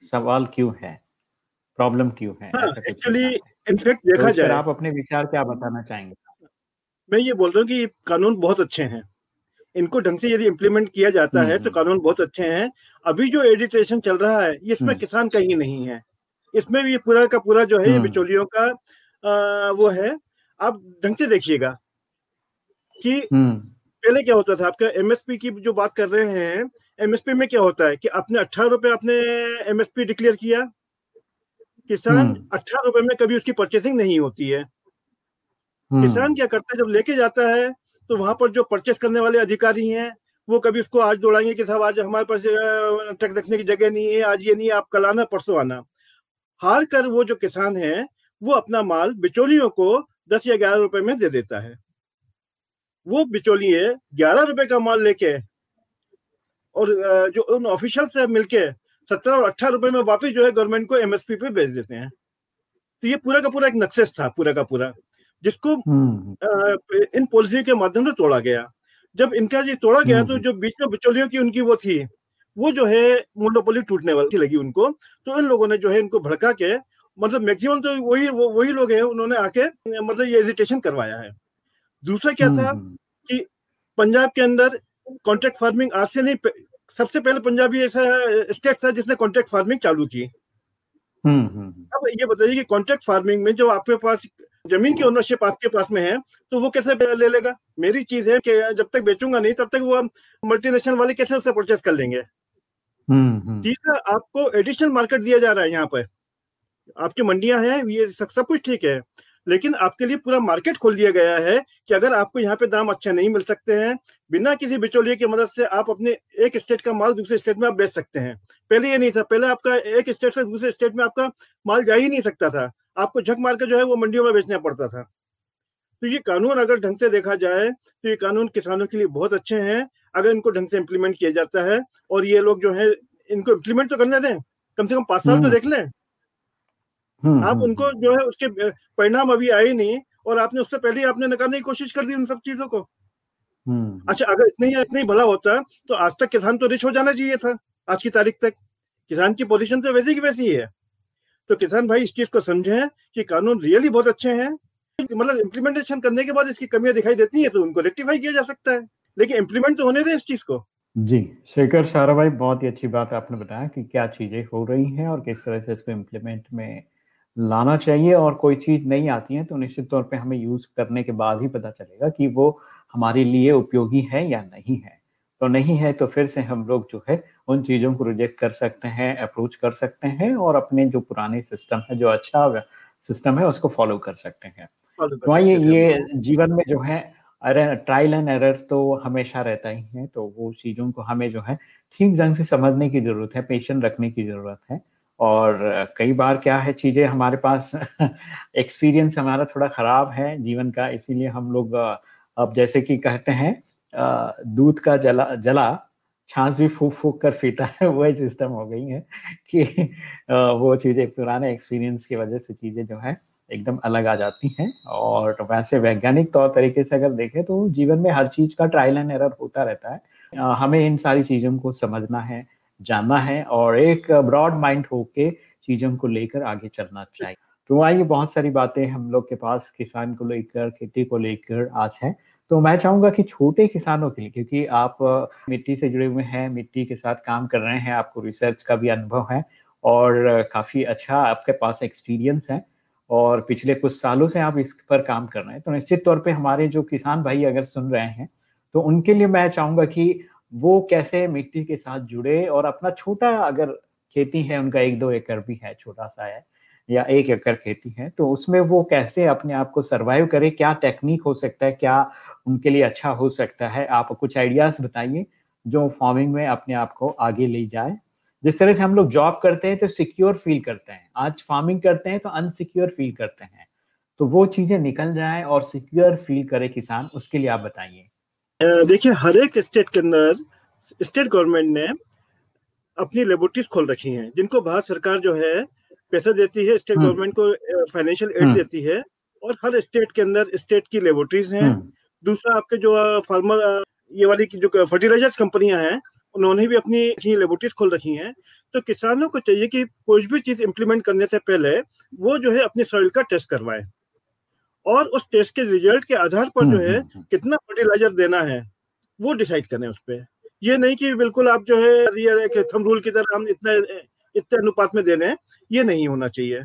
सवाल क्यों है? प्रॉब्लम क्यों है? एक्चुअली इनफेक्ट देखा तो जाए। आप अपने विचार क्या बताना चाहेंगे? मैं ये बोल रहा हूँ कि कानून बहुत अच्छे हैं। इनको ढंग से यदि इम्प्लीमेंट किया जाता है तो हम्म। कानून बहुत अच्छे हैं। अभी जो एडिटेशन चल रहा है इसमें हम्म। किसान कहीं नहीं है। इसमें भी पूरा का पूरा जो है ये हम्म। बिचौलियों का आ, वो है। आप ढंग से देखिएगा कि पहले क्या होता था आपका एमएसपी की जो बात कर रहे हैं एमएसपी में क्या होता है कि आपने अठारह रुपए आपने एमएसपी डिक्लेयर किया। किसान अठारह रुपए में कभी उसकी परचेसिंग नहीं होती है। किसान क्या करता है जब लेके जाता है तो वहाँ पर जो परचेस करने वाले अधिकारी हैं, वो कभी उसको आज दौड़ाएँगे कि साहब, आज हमारे पास ट्रक रखने की जगह नहीं है, आज ये नहीं आप कल आना, परसों आना। हार कर वो जो किसान है, वो अपना माल बिचौलियों को दस या ग्यारह रुपए में दे देता है। वो बिचौलिए ग्यारह रुपए का माल लेके और जो उन ऑफिशियल से मिलके सत्रह और अठारह रुपए में वापस जो है गवर्नमेंट को एमएसपी पे बेच देते हैं। तो ये पूरा का पूरा एक नक्सेस था, पूरा का पूरा। जिसको हम्म। इन पॉलिसी के माध्यम से तोड़ा गया जब इनका ये तोड़ा गया तो हम्म। जो बीच में बिचौलियों की उनकी वो थी वो जो है मोनोपोली टूटने वाली लगी उनको तो इन लोगों ने जो है इनको भड़का के मतलब मैक्सिमम तो वही वही लोग हैं उन्होंने आके मतलब ये एजिटेशन करवाया है दूसरा क्या था हम्म। कि पंजाब के अंदर कॉन्ट्रैक्ट फ़ार्मिंग आज से नहीं सबसे पहले पंजाबी ऐसा स्टेट था जिसने कॉन्ट्रैक्ट फ़ार्मिंग चालू की अब ये बताइए कि कॉन्ट्रैक्ट फ़ार्मिंग में जो आपके पास ज़मीन की ओनरशिप आपके पास में है तो वो कैसे ले लेगा? मेरी चीज़ है कि जब तक बेचूँगा नहीं तब तक वो मल्टीनेशनल वाले कैसे उसे परचेस कर लेंगे? तीसरा आपको एडिशनल मार्केट दिया जा रहा है यहाँ पर। आपकी मंडियाँ हैं ये सब सब कुछ ठीक है लेकिन आपके लिए पूरा मार्केट खोल दिया गया है कि अगर आपको यहाँ पे दाम अच्छा नहीं मिल सकते हैं बिना किसी बिचौलिए की मदद से आप अपने एक स्टेट का माल दूसरे स्टेट में आप बेच सकते हैं। पहले ये नहीं था पहले आपका एक स्टेट से दूसरे स्टेट में आपका माल जा ही नहीं सकता था। आपको झक मार के जो है वो मंडियों में बेचना पड़ता था। तो ये कानून अगर ढंग से देखा जाए तो ये कानून किसानों के लिए बहुत अच्छे हैं अगर इनको ढंग से इम्प्लीमेंट किया जाता है और ये लोग जो है इनको इम्प्लीमेंट तो करने दें कम से कम पाँच साल तो हम्म। देख लें। हम्म, आप हम्म, उनको जो है उसके परिणाम अभी आए नहीं और आपने उससे पहले आपने नकारने की कोशिश कर दी उन सब चीज़ों को। अच्छा अगर इतने ही इतना ही भला होता तो आज तक किसान तो रिच हो जाना चाहिए था आज की तारीख तक। किसान की पोजीशन तो वैसी की वैसी ही है। तो किसान भाई इस चीज़ को समझे कि कानून रियली बहुत अच्छे हैं। मतलब इम्प्लीमेंटेशन करने के बाद इसकी कमियाँ दिखाई देती है तो उनको रेक्टिफाई किया जा सकता है। लेकिन इम्प्लीमेंट तो होने दें इस चीज़ को। जी, शेखर सारा भाई, बहुत ही अच्छी बात आपने बताया कि क्या चीज़ें हो रही हैं और किस तरह से इसको इम्प्लीमेंट में लाना चाहिए और कोई चीज़ नहीं आती है तो निश्चित तौर पे हमें यूज़ करने के बाद ही पता चलेगा कि वो हमारे लिए उपयोगी है या नहीं है। तो नहीं है तो फिर से हम लोग जो है उन चीज़ों को रिजेक्ट कर सकते हैं अप्रोच कर सकते हैं और अपने जो पुराने सिस्टम है जो अच्छा सिस्टम है उसको फॉलो कर सकते हैं। तो ये ये जीवन में जो है अरे ट्रायल एंड एरर तो हमेशा रहता ही है तो वो चीज़ों को हमें जो है ठीक ढंग से समझने की ज़रूरत है पेशेंट रखने की ज़रूरत है। और कई बार क्या है चीज़ें हमारे पास एक्सपीरियंस हमारा थोड़ा खराब है जीवन का इसीलिए हम लोग अब जैसे कि कहते हैं दूध का जला जला छाछ भी फूक फूक कर पीता है, वही सिस्टम हो गई है कि वो चीज़ें, पुराने एक्सपीरियंस की वजह से चीज़ें जो है एकदम अलग आ जाती हैं। और वैसे वैज्ञानिक तौर तरीके से अगर देखें तो जीवन में हर चीज़ का ट्रायल एंड एरर होता रहता है। हमें इन सारी चीज़ों को समझना है, जानना है और एक ब्रॉड माइंड होके चीज़ों को लेकर आगे चलना चाहिए। तो आइए बहुत सारी बातें हम लोग के पास, किसान को लेकर, खेती को लेकर आज है। तो मैं चाहूँगा कि छोटे किसानों के लिए, क्योंकि आप मिट्टी से जुड़े हुए हैं, मिट्टी के साथ काम कर रहे हैं, आपको रिसर्च का भी अनुभव है और काफ़ी अच्छा आपके पास एक्सपीरियंस है और पिछले कुछ सालों से आप इस पर काम कर रहे हैं। तो निश्चित तौर पे हमारे जो किसान भाई अगर सुन रहे हैं तो उनके लिए मैं चाहूँगा कि वो कैसे मिट्टी के साथ जुड़े और अपना छोटा अगर खेती है, उनका एक दो एकड़ भी है, छोटा सा है, या एक एकड़ खेती है तो उसमें वो कैसे अपने आप को सर्वाइव करे, क्या टेक्निक हो सकता है, क्या उनके लिए अच्छा हो सकता है आप कुछ आइडियाज़ बताइए जो फ़ार्मिंग में अपने आप को आगे ले जाए जिस तरह से हम लोग जॉब करते हैं तो सिक्योर फील करते हैं आज फ़ार्मिंग करते हैं तो अनसिक्योर फील करते हैं तो वो चीज़ें निकल जाए और सिक्योर फील करे किसान उसके लिए आप बताइए देखिए हर एक स्टेट के अंदर स्टेट गवर्नमेंट ने अपनी लेबोरेटरीज खोल रखी हैं जिनको भारत सरकार जो है पैसा देती है स्टेट गवर्नमेंट हम्म। को फाइनेंशियल एड हम्म। देती है और हर स्टेट के अंदर स्टेट की लेबोरेटरीज हैं हम्म। दूसरा आपके जो फार्मर ये वाली की जो फर्टिलाइजर्स कंपनियाँ हैं उन्होंने भी अपनी लेबोरेटरीज खोल रखी हैं। तो किसानों को चाहिए कि कोई भी चीज़ इम्प्लीमेंट करने से पहले वो जो है अपनी सॉइल का टेस्ट करवाए। और उस टेस्ट के रिज़ल्ट के आधार पर जो है कितना फर्टिलाइज़र देना है वो डिसाइड करें उस पर ये नहीं कि बिल्कुल आप जो है थम रूल की तरह हम इतने इतने अनुपात में दे दें ये नहीं होना चाहिए।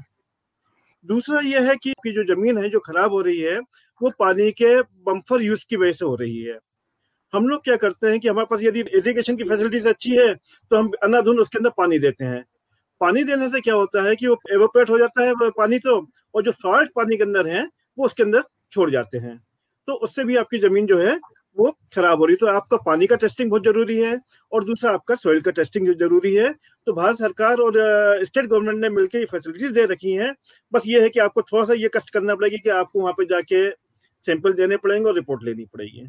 दूसरा ये है कि जो ज़मीन है जो खराब हो रही है वो पानी के बम्फर यूज़ की वजह से हो रही है। हम लोग क्या करते हैं कि हमारे पास यदि इरिगेशन की फैसिलिटीज़ अच्छी है तो हम अनाधुन उसके अंदर पानी देते हैं। पानी देने से क्या होता है कि वो एवोपरेट हो जाता है पानी तो और जो सॉल्ट पानी के अंदर है वो उसके अंदर छोड़ जाते हैं। तो उससे भी आपकी ज़मीन जो है वो खराब हो रही तो आपका पानी का टेस्टिंग बहुत ज़रूरी है और दूसरा आपका सॉइल का टेस्टिंग ज़रूरी है। तो भारत सरकार और स्टेट गवर्नमेंट ने मिलकर ये फैसिलिटीज़ दे रखी हैं। बस ये है कि आपको थोड़ा सा ये कष्ट करना पड़ेगा कि आपको वहाँ पे जाके सैंपल देने पड़ेंगे और रिपोर्ट लेनी पड़ेगी।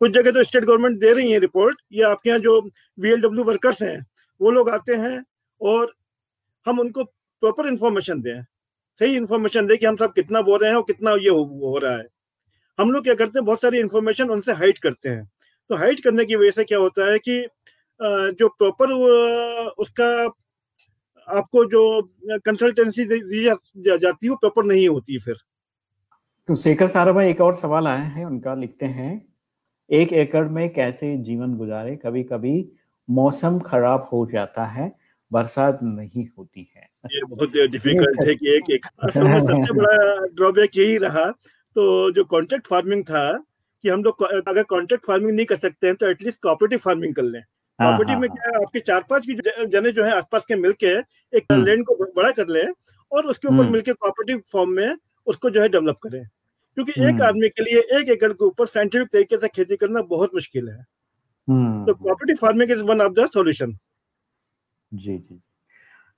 कुछ जगह तो स्टेट गवर्नमेंट दे रही है रिपोर्ट या आपके यहाँ जो वी वर्कर्स हैं वो लोग आते हैं और हम उनको प्रॉपर इन्फॉर्मेशन दें। सही इन्फॉर्मेशन दें कि हम सब कितना बोल रहे हैं और कितना ये हो, हो रहा है। हम लोग क्या करते हैं बहुत सारी इन्फॉर्मेशन उनसे हाइड करते हैं। तो हाइड करने की वजह से क्या होता है कि जो प्रॉपर उसका आपको जो कंसल्टेंसी दी जा, जाती है वो प्रॉपर नहीं होती फिर। तो शेखर सारा भाई एक और सवाल आया है उनका लिखते हैं एक एकड़ में कैसे जीवन गुजारे? कभी कभी मौसम खराब हो जाता है बरसात नहीं होती है। ये बहुत डिफ़िकल्ट है कि एक एक सबसे बड़ा ड्रॉबैक यही रहा। तो जो कॉन्ट्रैक्ट फ़ार्मिंग था कि हम लोग अगर कॉन्ट्रैक्ट फ़ार्मिंग नहीं कर सकते हैं तो एटलीस्ट कॉपरेटिव फ़ार्मिंग कर लें। कोऑपरेटिव हाँ, में हाँ, क्या आपके चार पाँच की जने जो है आसपास के मिलके एक लैंड हम्म। को बड़ा कर ले और उसके ऊपर हम्म। मिलके कोऑपरेटिव फॉर्म में उसको जो है डेवलप करें। क्योंकि एक हम्म। आदमी के लिए एक एकड़ के ऊपर साइंटिफिक तरीके से खेती करना बहुत मुश्किल है। तो cooperative farming is one of the solution जी जी।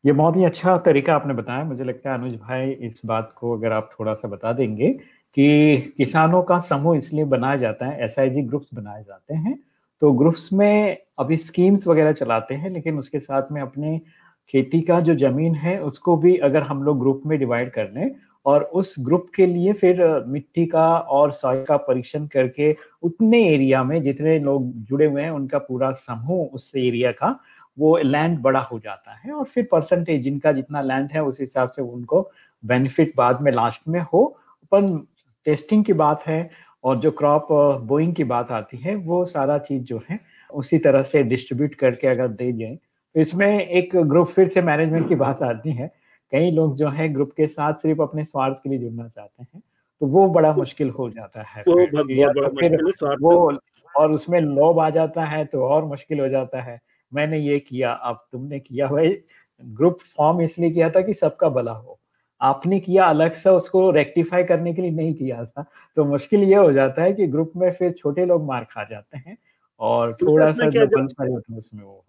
ये बहुत ही अच्छा तरीका आपने बताया। मुझे लगता है अनुज भाई इस बात को अगर आप थोड़ा सा बता देंगे कि किसानों का समूह इसलिए बनाया जाता है एसआईजी ग्रुप्स बनाए जाते हैं। तो ग्रुप्स में अभी स्कीम्स वगैरह चलाते हैं लेकिन उसके साथ में अपने खेती का जो ज़मीन है उसको भी अगर हम लोग ग्रुप में डिवाइड कर लें और उस ग्रुप के लिए फिर मिट्टी का और सॉइल का परीक्षण करके उतने एरिया में जितने लोग जुड़े हुए हैं, उनका पूरा समूह उस एरिया का, वो लैंड बड़ा हो जाता है और फिर परसेंटेज जिनका जितना लैंड है, उस हिसाब से उनको बेनिफिट बाद में लास्ट में हो। पर टेस्टिंग की बात है और जो क्रॉप बोइंग की बात आती है, वो सारा चीज़ जो है, उसी तरह से डिस्ट्रीब्यूट करके अगर दे जाए तो इसमें एक ग्रुप फिर से मैनेजमेंट की बात आती है कई लोग जो है ग्रुप के साथ सिर्फ़ अपने स्वार्थ के लिए जुड़ना चाहते हैं तो वो बड़ा मुश्किल हो जाता है। तो फिर वो और उसमें लोभ आ जाता है तो और मुश्किल हो जाता है। मैंने ये किया अब तुमने किया। भाई ग्रुप फॉर्म इसलिए किया था कि सबका भला हो। आपने किया अलग से उसको रेक्टिफाई करने के लिए नहीं किया था। तो मुश्किल ये हो जाता है कि ग्रुप में फिर छोटे लोग मार खा जाते हैं और तो थोड़ा सा जो होता है? उसमें वो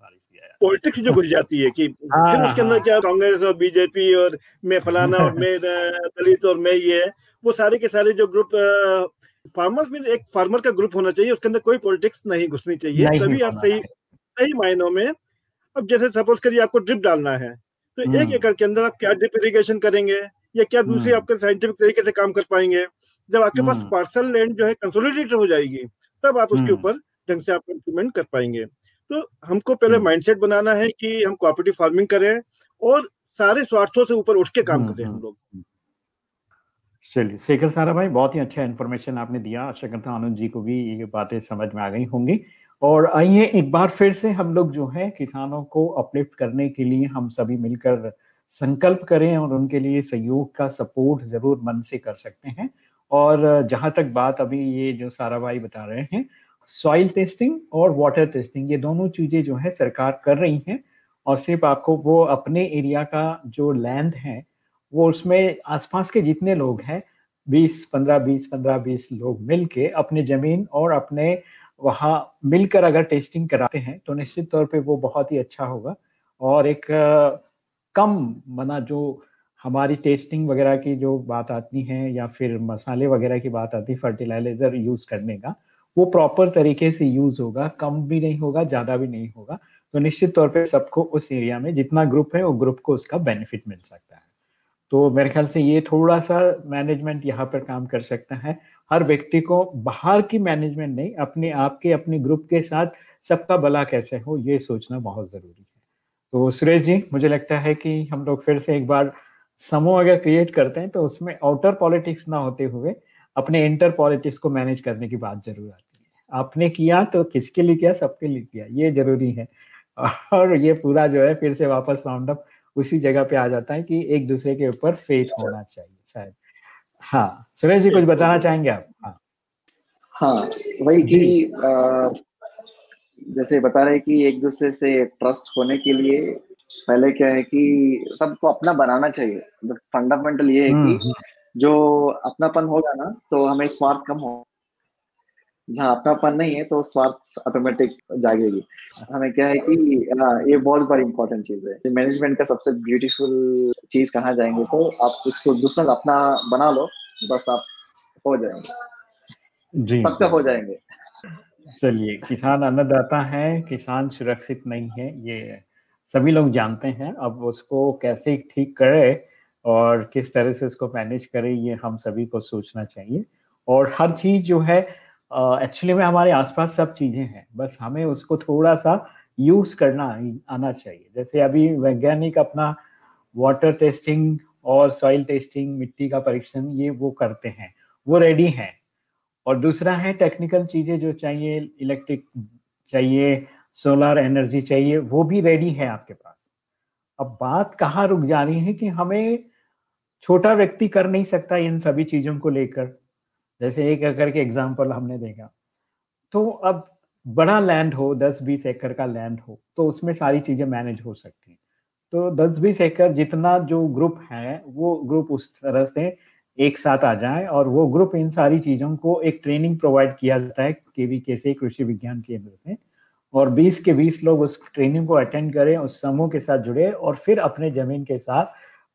पॉलिटिक्स जो घुस जाती है कि हाँ, फिर उसके अंदर हाँ। क्या कांग्रेस और बीजेपी और मैं फलाना और मैं दलित और मैं ये वो सारे के सारे जो ग्रुप फार्मर्स में एक फार्मर का ग्रुप होना चाहिए उसके अंदर कोई पॉलिटिक्स नहीं घुसनी चाहिए तभी आप सही सही मायनों में अब जैसे सपोज़ करिए आपको ड्रिप डालना है तो एक हम्म। एकड़ के अंदर आप क्या ड्रिप इरिगेशन करेंगे या क्या दूसरे हम्म। आपके साइंटिफिक तरीके से काम कर पाएँगे जब आपके पास पार्सल हम्म। लैंड जो है कंसोलिडेटेड हो जाएगी तब आप उसके ऊपर ढंग से आप इम्प्लीमेंट कर पाएँगे तो हमको पहले माइंडसेट बनाना है कि हम कोऑपरेटिव फ़ार्मिंग करें और सारे स्वार्थों से ऊपर उठ के काम करें हम लोग। चलिए शेखर सारा भाई बहुत ही अच्छा इन्फॉर्मेशन आपने दिया। आशा करता हूँ आनंद जी को भी ये बातें समझ में आ गई होंगी। और आइए एक बार फिर से हम लोग जो है किसानों को अपलिफ्ट करने के लिए हम सभी मिलकर संकल्प करें और उनके लिए सहयोग का सपोर्ट ज़रूर मन से कर सकते हैं। और जहाँ तक बात अभी ये जो सारा भाई बता रहे हैं सॉइल टेस्टिंग और वाटर टेस्टिंग ये दोनों चीज़ें जो है सरकार कर रही हैं और सिर्फ़ आपको वो अपने एरिया का जो लैंड है, वो उसमें आसपास के जितने लोग हैं, बीस, पंद्रह बीस पंद्रह, बीस लोग मिलके अपने ज़मीन और अपने वहाँ मिलकर अगर टेस्टिंग कराते हैं तो निश्चित तौर पे वो बहुत ही अच्छा होगा। और एक, कम मना जो हमारी टेस्टिंग वगैरह की जो बात आती है या फिर मसाले वगैरह की बात आती है फर्टिलाइज़र यूज़ करने का वो प्रॉपर तरीके से यूज़ होगा, कम भी नहीं होगा, ज़्यादा भी नहीं होगा। तो निश्चित तौर पे सबको उस एरिया में जितना ग्रुप है, वो ग्रुप को उसका बेनिफिट मिल सकता है। तो मेरे ख्याल से ये थोड़ा सा मैनेजमेंट यहाँ पर काम कर सकता है। हर व्यक्ति को बाहर की मैनेजमेंट नहीं, अपने आप के, अपने ग्रुप के साथ सबका भला कैसे हो, ये सोचना बहुत ज़रूरी है। तो सुरेश जी, मुझे लगता है कि हम लोग फिर से एक बार समूह अगर क्रिएट करते हैं तो उसमें आउटर पॉलिटिक्स ना होते हुए अपने इंटर पॉलिटिक्स को मैनेज करने की बात ज़रूर आती है। आपने किया तो किसके लिए किया? सबके लिए किया। ये ज़रूरी है। और ये पूरा जो है फिर से वापस राउंड अप उसी जगह पे आ जाता है कि एक दूसरे के ऊपर फेथ होना चाहिए शायद। हाँ सुरेश जी कुछ बताना चाहेंगे आप? हाँ। हाँ वही कि जैसे बता रहे कि एक दूसरे से ट्रस्ट होने के लिए पहले क्या है कि सबको अपना बनाना चाहिए। मतलब फंडामेंटल ये है कि हम्म, हम्म। जो अपनापन होगा ना तो हमें स्वार्थ कम हो जहाँ अपनापन नहीं है तो स्वार्थ ऑटोमेटिक जागेगी। हमें क्या है कि आ, ये बहुत बड़ी इंपॉर्टेंट चीज़ है। मैनेजमेंट का सबसे ब्यूटीफुल चीज़ कहाँ जाएँगे तो आप उसको दूसरा अपना बना लो बस आप हो जाएँगे। जी। सबका हो जाएँगे। चलिए किसान अन्नदाता है किसान सुरक्षित नहीं है ये सभी लोग जानते हैं। अब उसको कैसे ठीक करे और किस तरह से उसको मैनेज करे, ये हम सभी को सोचना चाहिए। और हर चीज़ जो है एक्चुअली में हमारे आसपास सब चीज़ें हैं, बस हमें उसको थोड़ा सा यूज़ करना आना चाहिए। जैसे अभी वैज्ञानिक अपना वाटर टेस्टिंग और सॉइल टेस्टिंग मिट्टी का परीक्षण, ये वो करते हैं, वो रेडी हैं। और दूसरा है टेक्निकल चीज़ें जो चाहिए इलेक्ट्रिक चाहिए सोलर एनर्जी चाहिए, वो भी रेडी है आपके पास। अब बात कहाँ रुक जा रही है कि हमें छोटा व्यक्ति कर नहीं सकता इन सभी चीज़ों को लेकर। जैसे एक एकड़ के एग्ज़ाम्पल हमने देखा। तो अब बड़ा लैंड हो, दस बीस एकड़ का लैंड हो तो उसमें सारी चीज़ें मैनेज हो सकती हैं। तो दस बीस एकड़ जितना जो ग्रुप है, वो ग्रुप उस तरह से एक साथ आ जाए और वो ग्रुप इन सारी चीज़ों को एक ट्रेनिंग प्रोवाइड किया जाता है केवीके से, कृषि विज्ञान केंद्र से। और 20 के 20 लोग उस ट्रेनिंग को अटेंड करें, उस समूह के साथ जुड़े और फिर अपने ज़मीन के साथ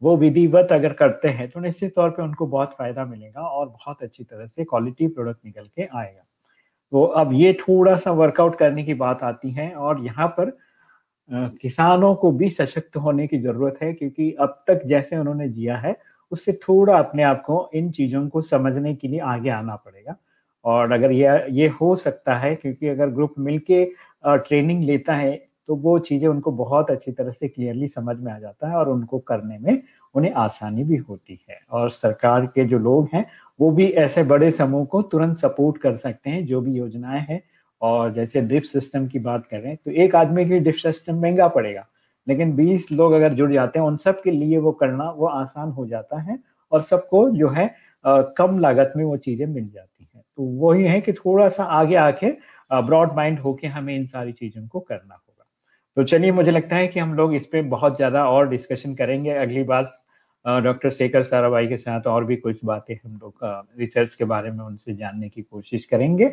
वो विधिवत अगर करते हैं तो निश्चित तौर पे उनको बहुत फ़ायदा मिलेगा और बहुत अच्छी तरह से क्वालिटी प्रोडक्ट निकल के आएगा। तो अब ये थोड़ा सा वर्कआउट करने की बात आती है और यहाँ पर किसानों को भी सशक्त होने की ज़रूरत है क्योंकि अब तक जैसे उन्होंने जिया है, उससे थोड़ा अपने आप को इन चीज़ों को समझने के लिए आगे आना पड़ेगा। और अगर ये ये हो सकता है क्योंकि अगर ग्रुप मिलके ट्रेनिंग लेता है तो वो चीज़ें उनको बहुत अच्छी तरह से क्लियरली समझ में आ जाता है और उनको करने में उन्हें आसानी भी होती है। और सरकार के जो लोग हैं वो भी ऐसे बड़े समूह को तुरंत सपोर्ट कर सकते हैं जो भी योजनाएँ हैं। और जैसे ड्रिप सिस्टम की बात करें तो एक आदमी के ड्रिप सिस्टम महँगा पड़ेगा लेकिन 20 लोग अगर जुड़ जाते हैं उन सब के लिए वो करना वो आसान हो जाता है और सबको जो है आ, कम लागत में वो चीज़ें मिल जाती हैं। तो वही है कि थोड़ा सा आगे आके ब्रॉड माइंड होके हमें इन सारी चीज़ों को करना होगा। तो चलिए मुझे लगता है कि हम लोग इस पर बहुत ज़्यादा और डिस्कशन करेंगे अगली बार। डॉक्टर शेखर साराभाई के साथ और भी कुछ बातें हम लोग रिसर्च के बारे में उनसे जानने की कोशिश करेंगे।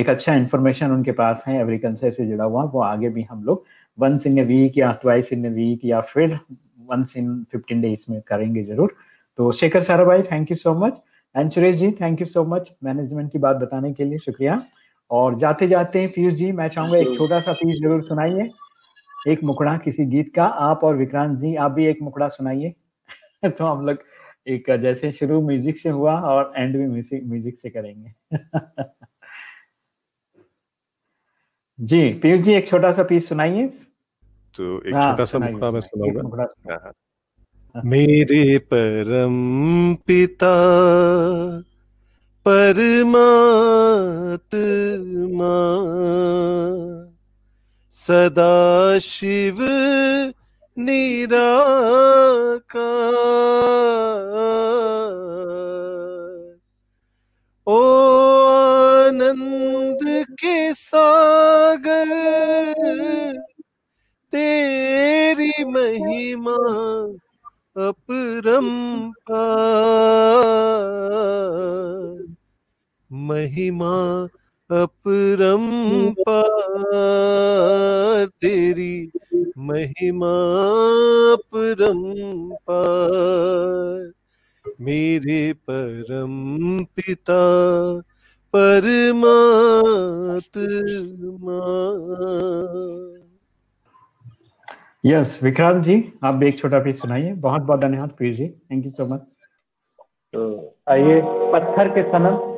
एक अच्छा इन्फॉर्मेशन उनके पास है एग्रीकल्चर से जुड़ा हुआ वो आगे भी हम लोग वंस इन ए वीक या ट्वाइस इन ए वीक या फिर वंस इन फिफ्टीन डेज़ में करेंगे ज़रूर। तो Shekhar Sarabhai thank you so much and Suresh ji thank you so much management की बात बताने के लिए शुक्रिया। और जाते जाते पीयूष जी मैं चाहूँगा एक छोटा सा पीस ज़रूर सुनाइए। एक मुकड़ा किसी गीत का आप और विक्रांत जी आप भी एक मुकड़ा सुनाइए। तो हम लोग एक जैसे शुरू म्यूज़िक से हुआ और एंड भी म्यूज़िक म्यूज़िक से करेंगे। जी पीयूष जी एक छोटा सा पीस सुनाइए। तो एक हाँ, छोटा सा मुकड़ा मैं सुनाऊँगा? हाँ, हाँ। मेरे परम पिता परमात्मा सदा शिव निराकार। ओ आनंद के सागर तेरी महिमा अपरंपार महिमा अपरम तेरी महिमा अपरम मेरे परम पिता परमात्मा। यस विक्रांत जी आप भी एक छोटा पीस सुनाइए। बहुत बहुत धन्यवाद Pir ji. Thank you so much तो आइए पत्थर के सनम।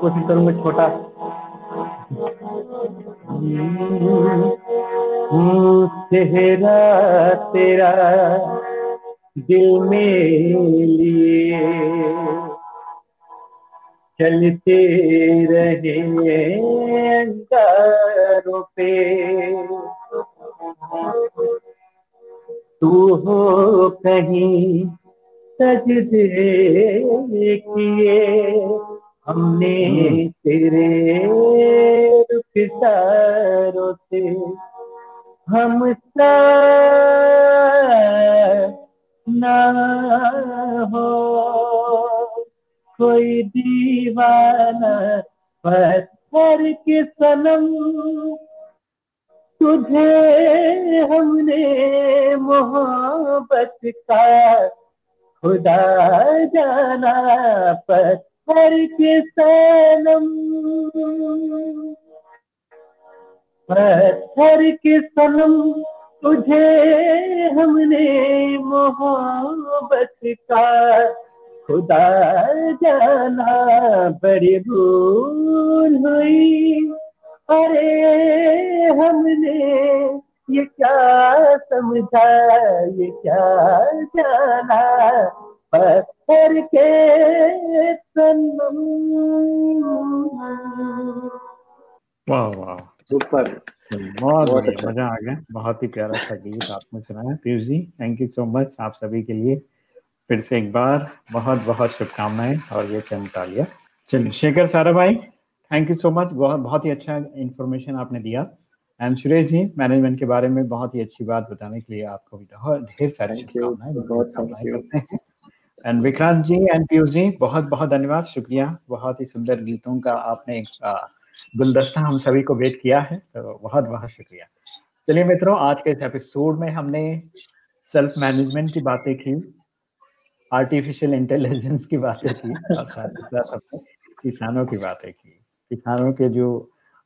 कोशिश करूँगा छोटा। चेहरा तेरा दिल में लिए चलते रहे पे। तू हो कहीं सजदे किए हमने तेरे रुखसारों से हमसे ना हो। कोई दीवाना पत्थर के सनम तुझे हमने मोहब्बत का खुदा जाना पत्थर सनम। पत्थर के सनम तुझे हमने मोहब्बत का खुदा जाना। बड़ी भूल हुई। अरे हमने ये क्या समझा, ये क्या जाना? पत्थर के सनम। वाह वाह। सुपर। बहुत बहुत अच्छा। मज़ा आ गया। बहुत ही प्यारा सा गीत आपने सुनाया। Piyush ji thank you so much आप सभी के लिए। फिर से एक बार बहुत बहुत शुभकामनाएँ और ये चंद तालियाँ। चलिए शेखर सारा भाई थैंक यू सो मच बहुत बहुत ही अच्छा इंफॉर्मेशन आपने दिया। एंड सुरेश जी मैनेजमेंट के बारे में बहुत ही अच्छी बात बताने के लिए आपको भी बहुत ढेर सारी. शुभकामनाएँ। बहुत एंड विक्रांत जी एंड पीयूष जी बहुत बहुत धन्यवाद, शुक्रिया। बहुत ही सुंदर गीतों का आपने गुलदस्ता हम सभी को वेट किया है तो बहुत बहुत शुक्रिया। चलिए मित्रों, आज के इस एपिसोड में हमने सेल्फ मैनेजमेंट की बातें की आर्टिफिशियल इंटेलिजेंस की बातें की, और साथ ही साथ हमने किसानों की बातें की। किसानों के जो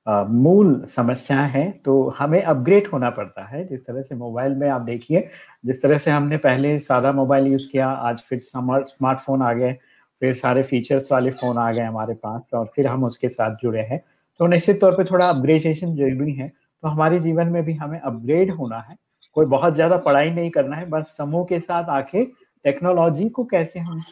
मूल समस्या है तो हमें अपग्रेड होना पड़ता है। जिस तरह से मोबाइल में आप देखिए, जिस तरह से हमने पहले सादा मोबाइल यूज़ किया, आज फिर स्मार्टफ़ोन आ गए, फिर सारे फीचर्स वाले फ़ोन आ गए हमारे पास और फिर हम उसके साथ जुड़े हैं। तो निश्चित तौर पे थोड़ा अपग्रेडेशन ज़रूरी है। तो हमारे जीवन में भी हमें अपग्रेड होना है। कोई बहुत ज़्यादा पढ़ाई नहीं करना है, बस समूह के साथ आके टेक्नोलॉजी को कैसे हम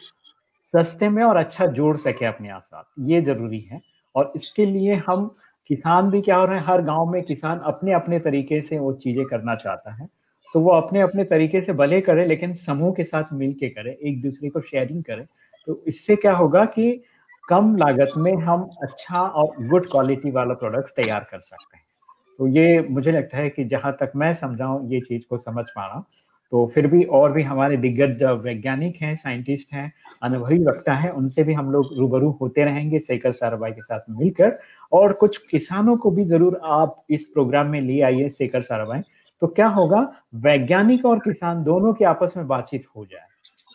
सस्ते में और अच्छा जोड़ सके अपने आप साथ, ये ज़रूरी है। और इसके लिए हम किसान भी क्या हो रहे हैं, हर गाँव में किसान अपने अपने तरीके से वो चीज़ें करना चाहता है तो वो अपने अपने तरीके से भले करे, लेकिन समूह के साथ मिल के करे, एक दूसरे को शेयरिंग करे तो इससे क्या होगा कि कम लागत में हम अच्छा और गुड क्वालिटी वाला प्रोडक्ट्स तैयार कर सकते हैं। तो ये मुझे लगता है कि जहाँ तक मैं समझाऊं, ये चीज़ को समझ पा रहा हूँ। तो फिर भी और भी हमारे दिग्गज वैज्ञानिक हैं, साइंटिस्ट हैं, अनुभवी वक्ता हैं, उनसे भी हम लोग रूबरू होते रहेंगे शेखर साराभाई के साथ मिलकर। और कुछ किसानों को भी ज़रूर आप इस प्रोग्राम में ले आइए शेखर साराभाई तो क्या होगा, वैज्ञानिक और किसान दोनों की आपस में बातचीत हो जाए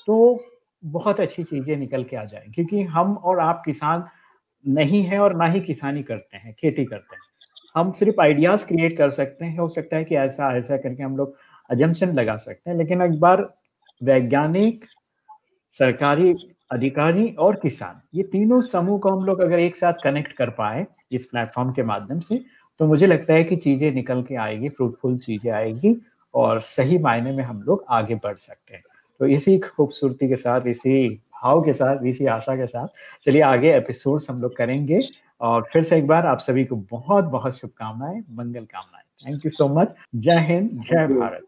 तो बहुत अच्छी चीज़ें निकल के आ जाए, क्योंकि हम और आप किसान नहीं है और ना ही किसानी करते हैं, खेती करते हैं। हम सिर्फ़ आइडियाज़ क्रिएट कर सकते हैं, हो सकता है कि ऐसा ऐसा करके हम लोग अजम्पशन लगा सकते हैं लेकिन एक बार वैज्ञानिक सरकारी अधिकारी और किसान ये तीनों समूह को हम लोग अगर एक साथ कनेक्ट कर पाए इस प्लेटफॉर्म के माध्यम से तो मुझे लगता है कि चीज़ें निकल के आएगी फ्रूटफुल चीज़ें आएगी और सही मायने में हम लोग आगे बढ़ सकते हैं। तो इसी खूबसूरती के साथ इसी भाव के साथ इसी आशा के साथ चलिए आगे एपिसोड हम लोग करेंगे और फिर से एक बार आप सभी को बहुत बहुत शुभकामनाएँ मंगल कामनाएँ। थैंक यू सो मच जय हिंद जय भारत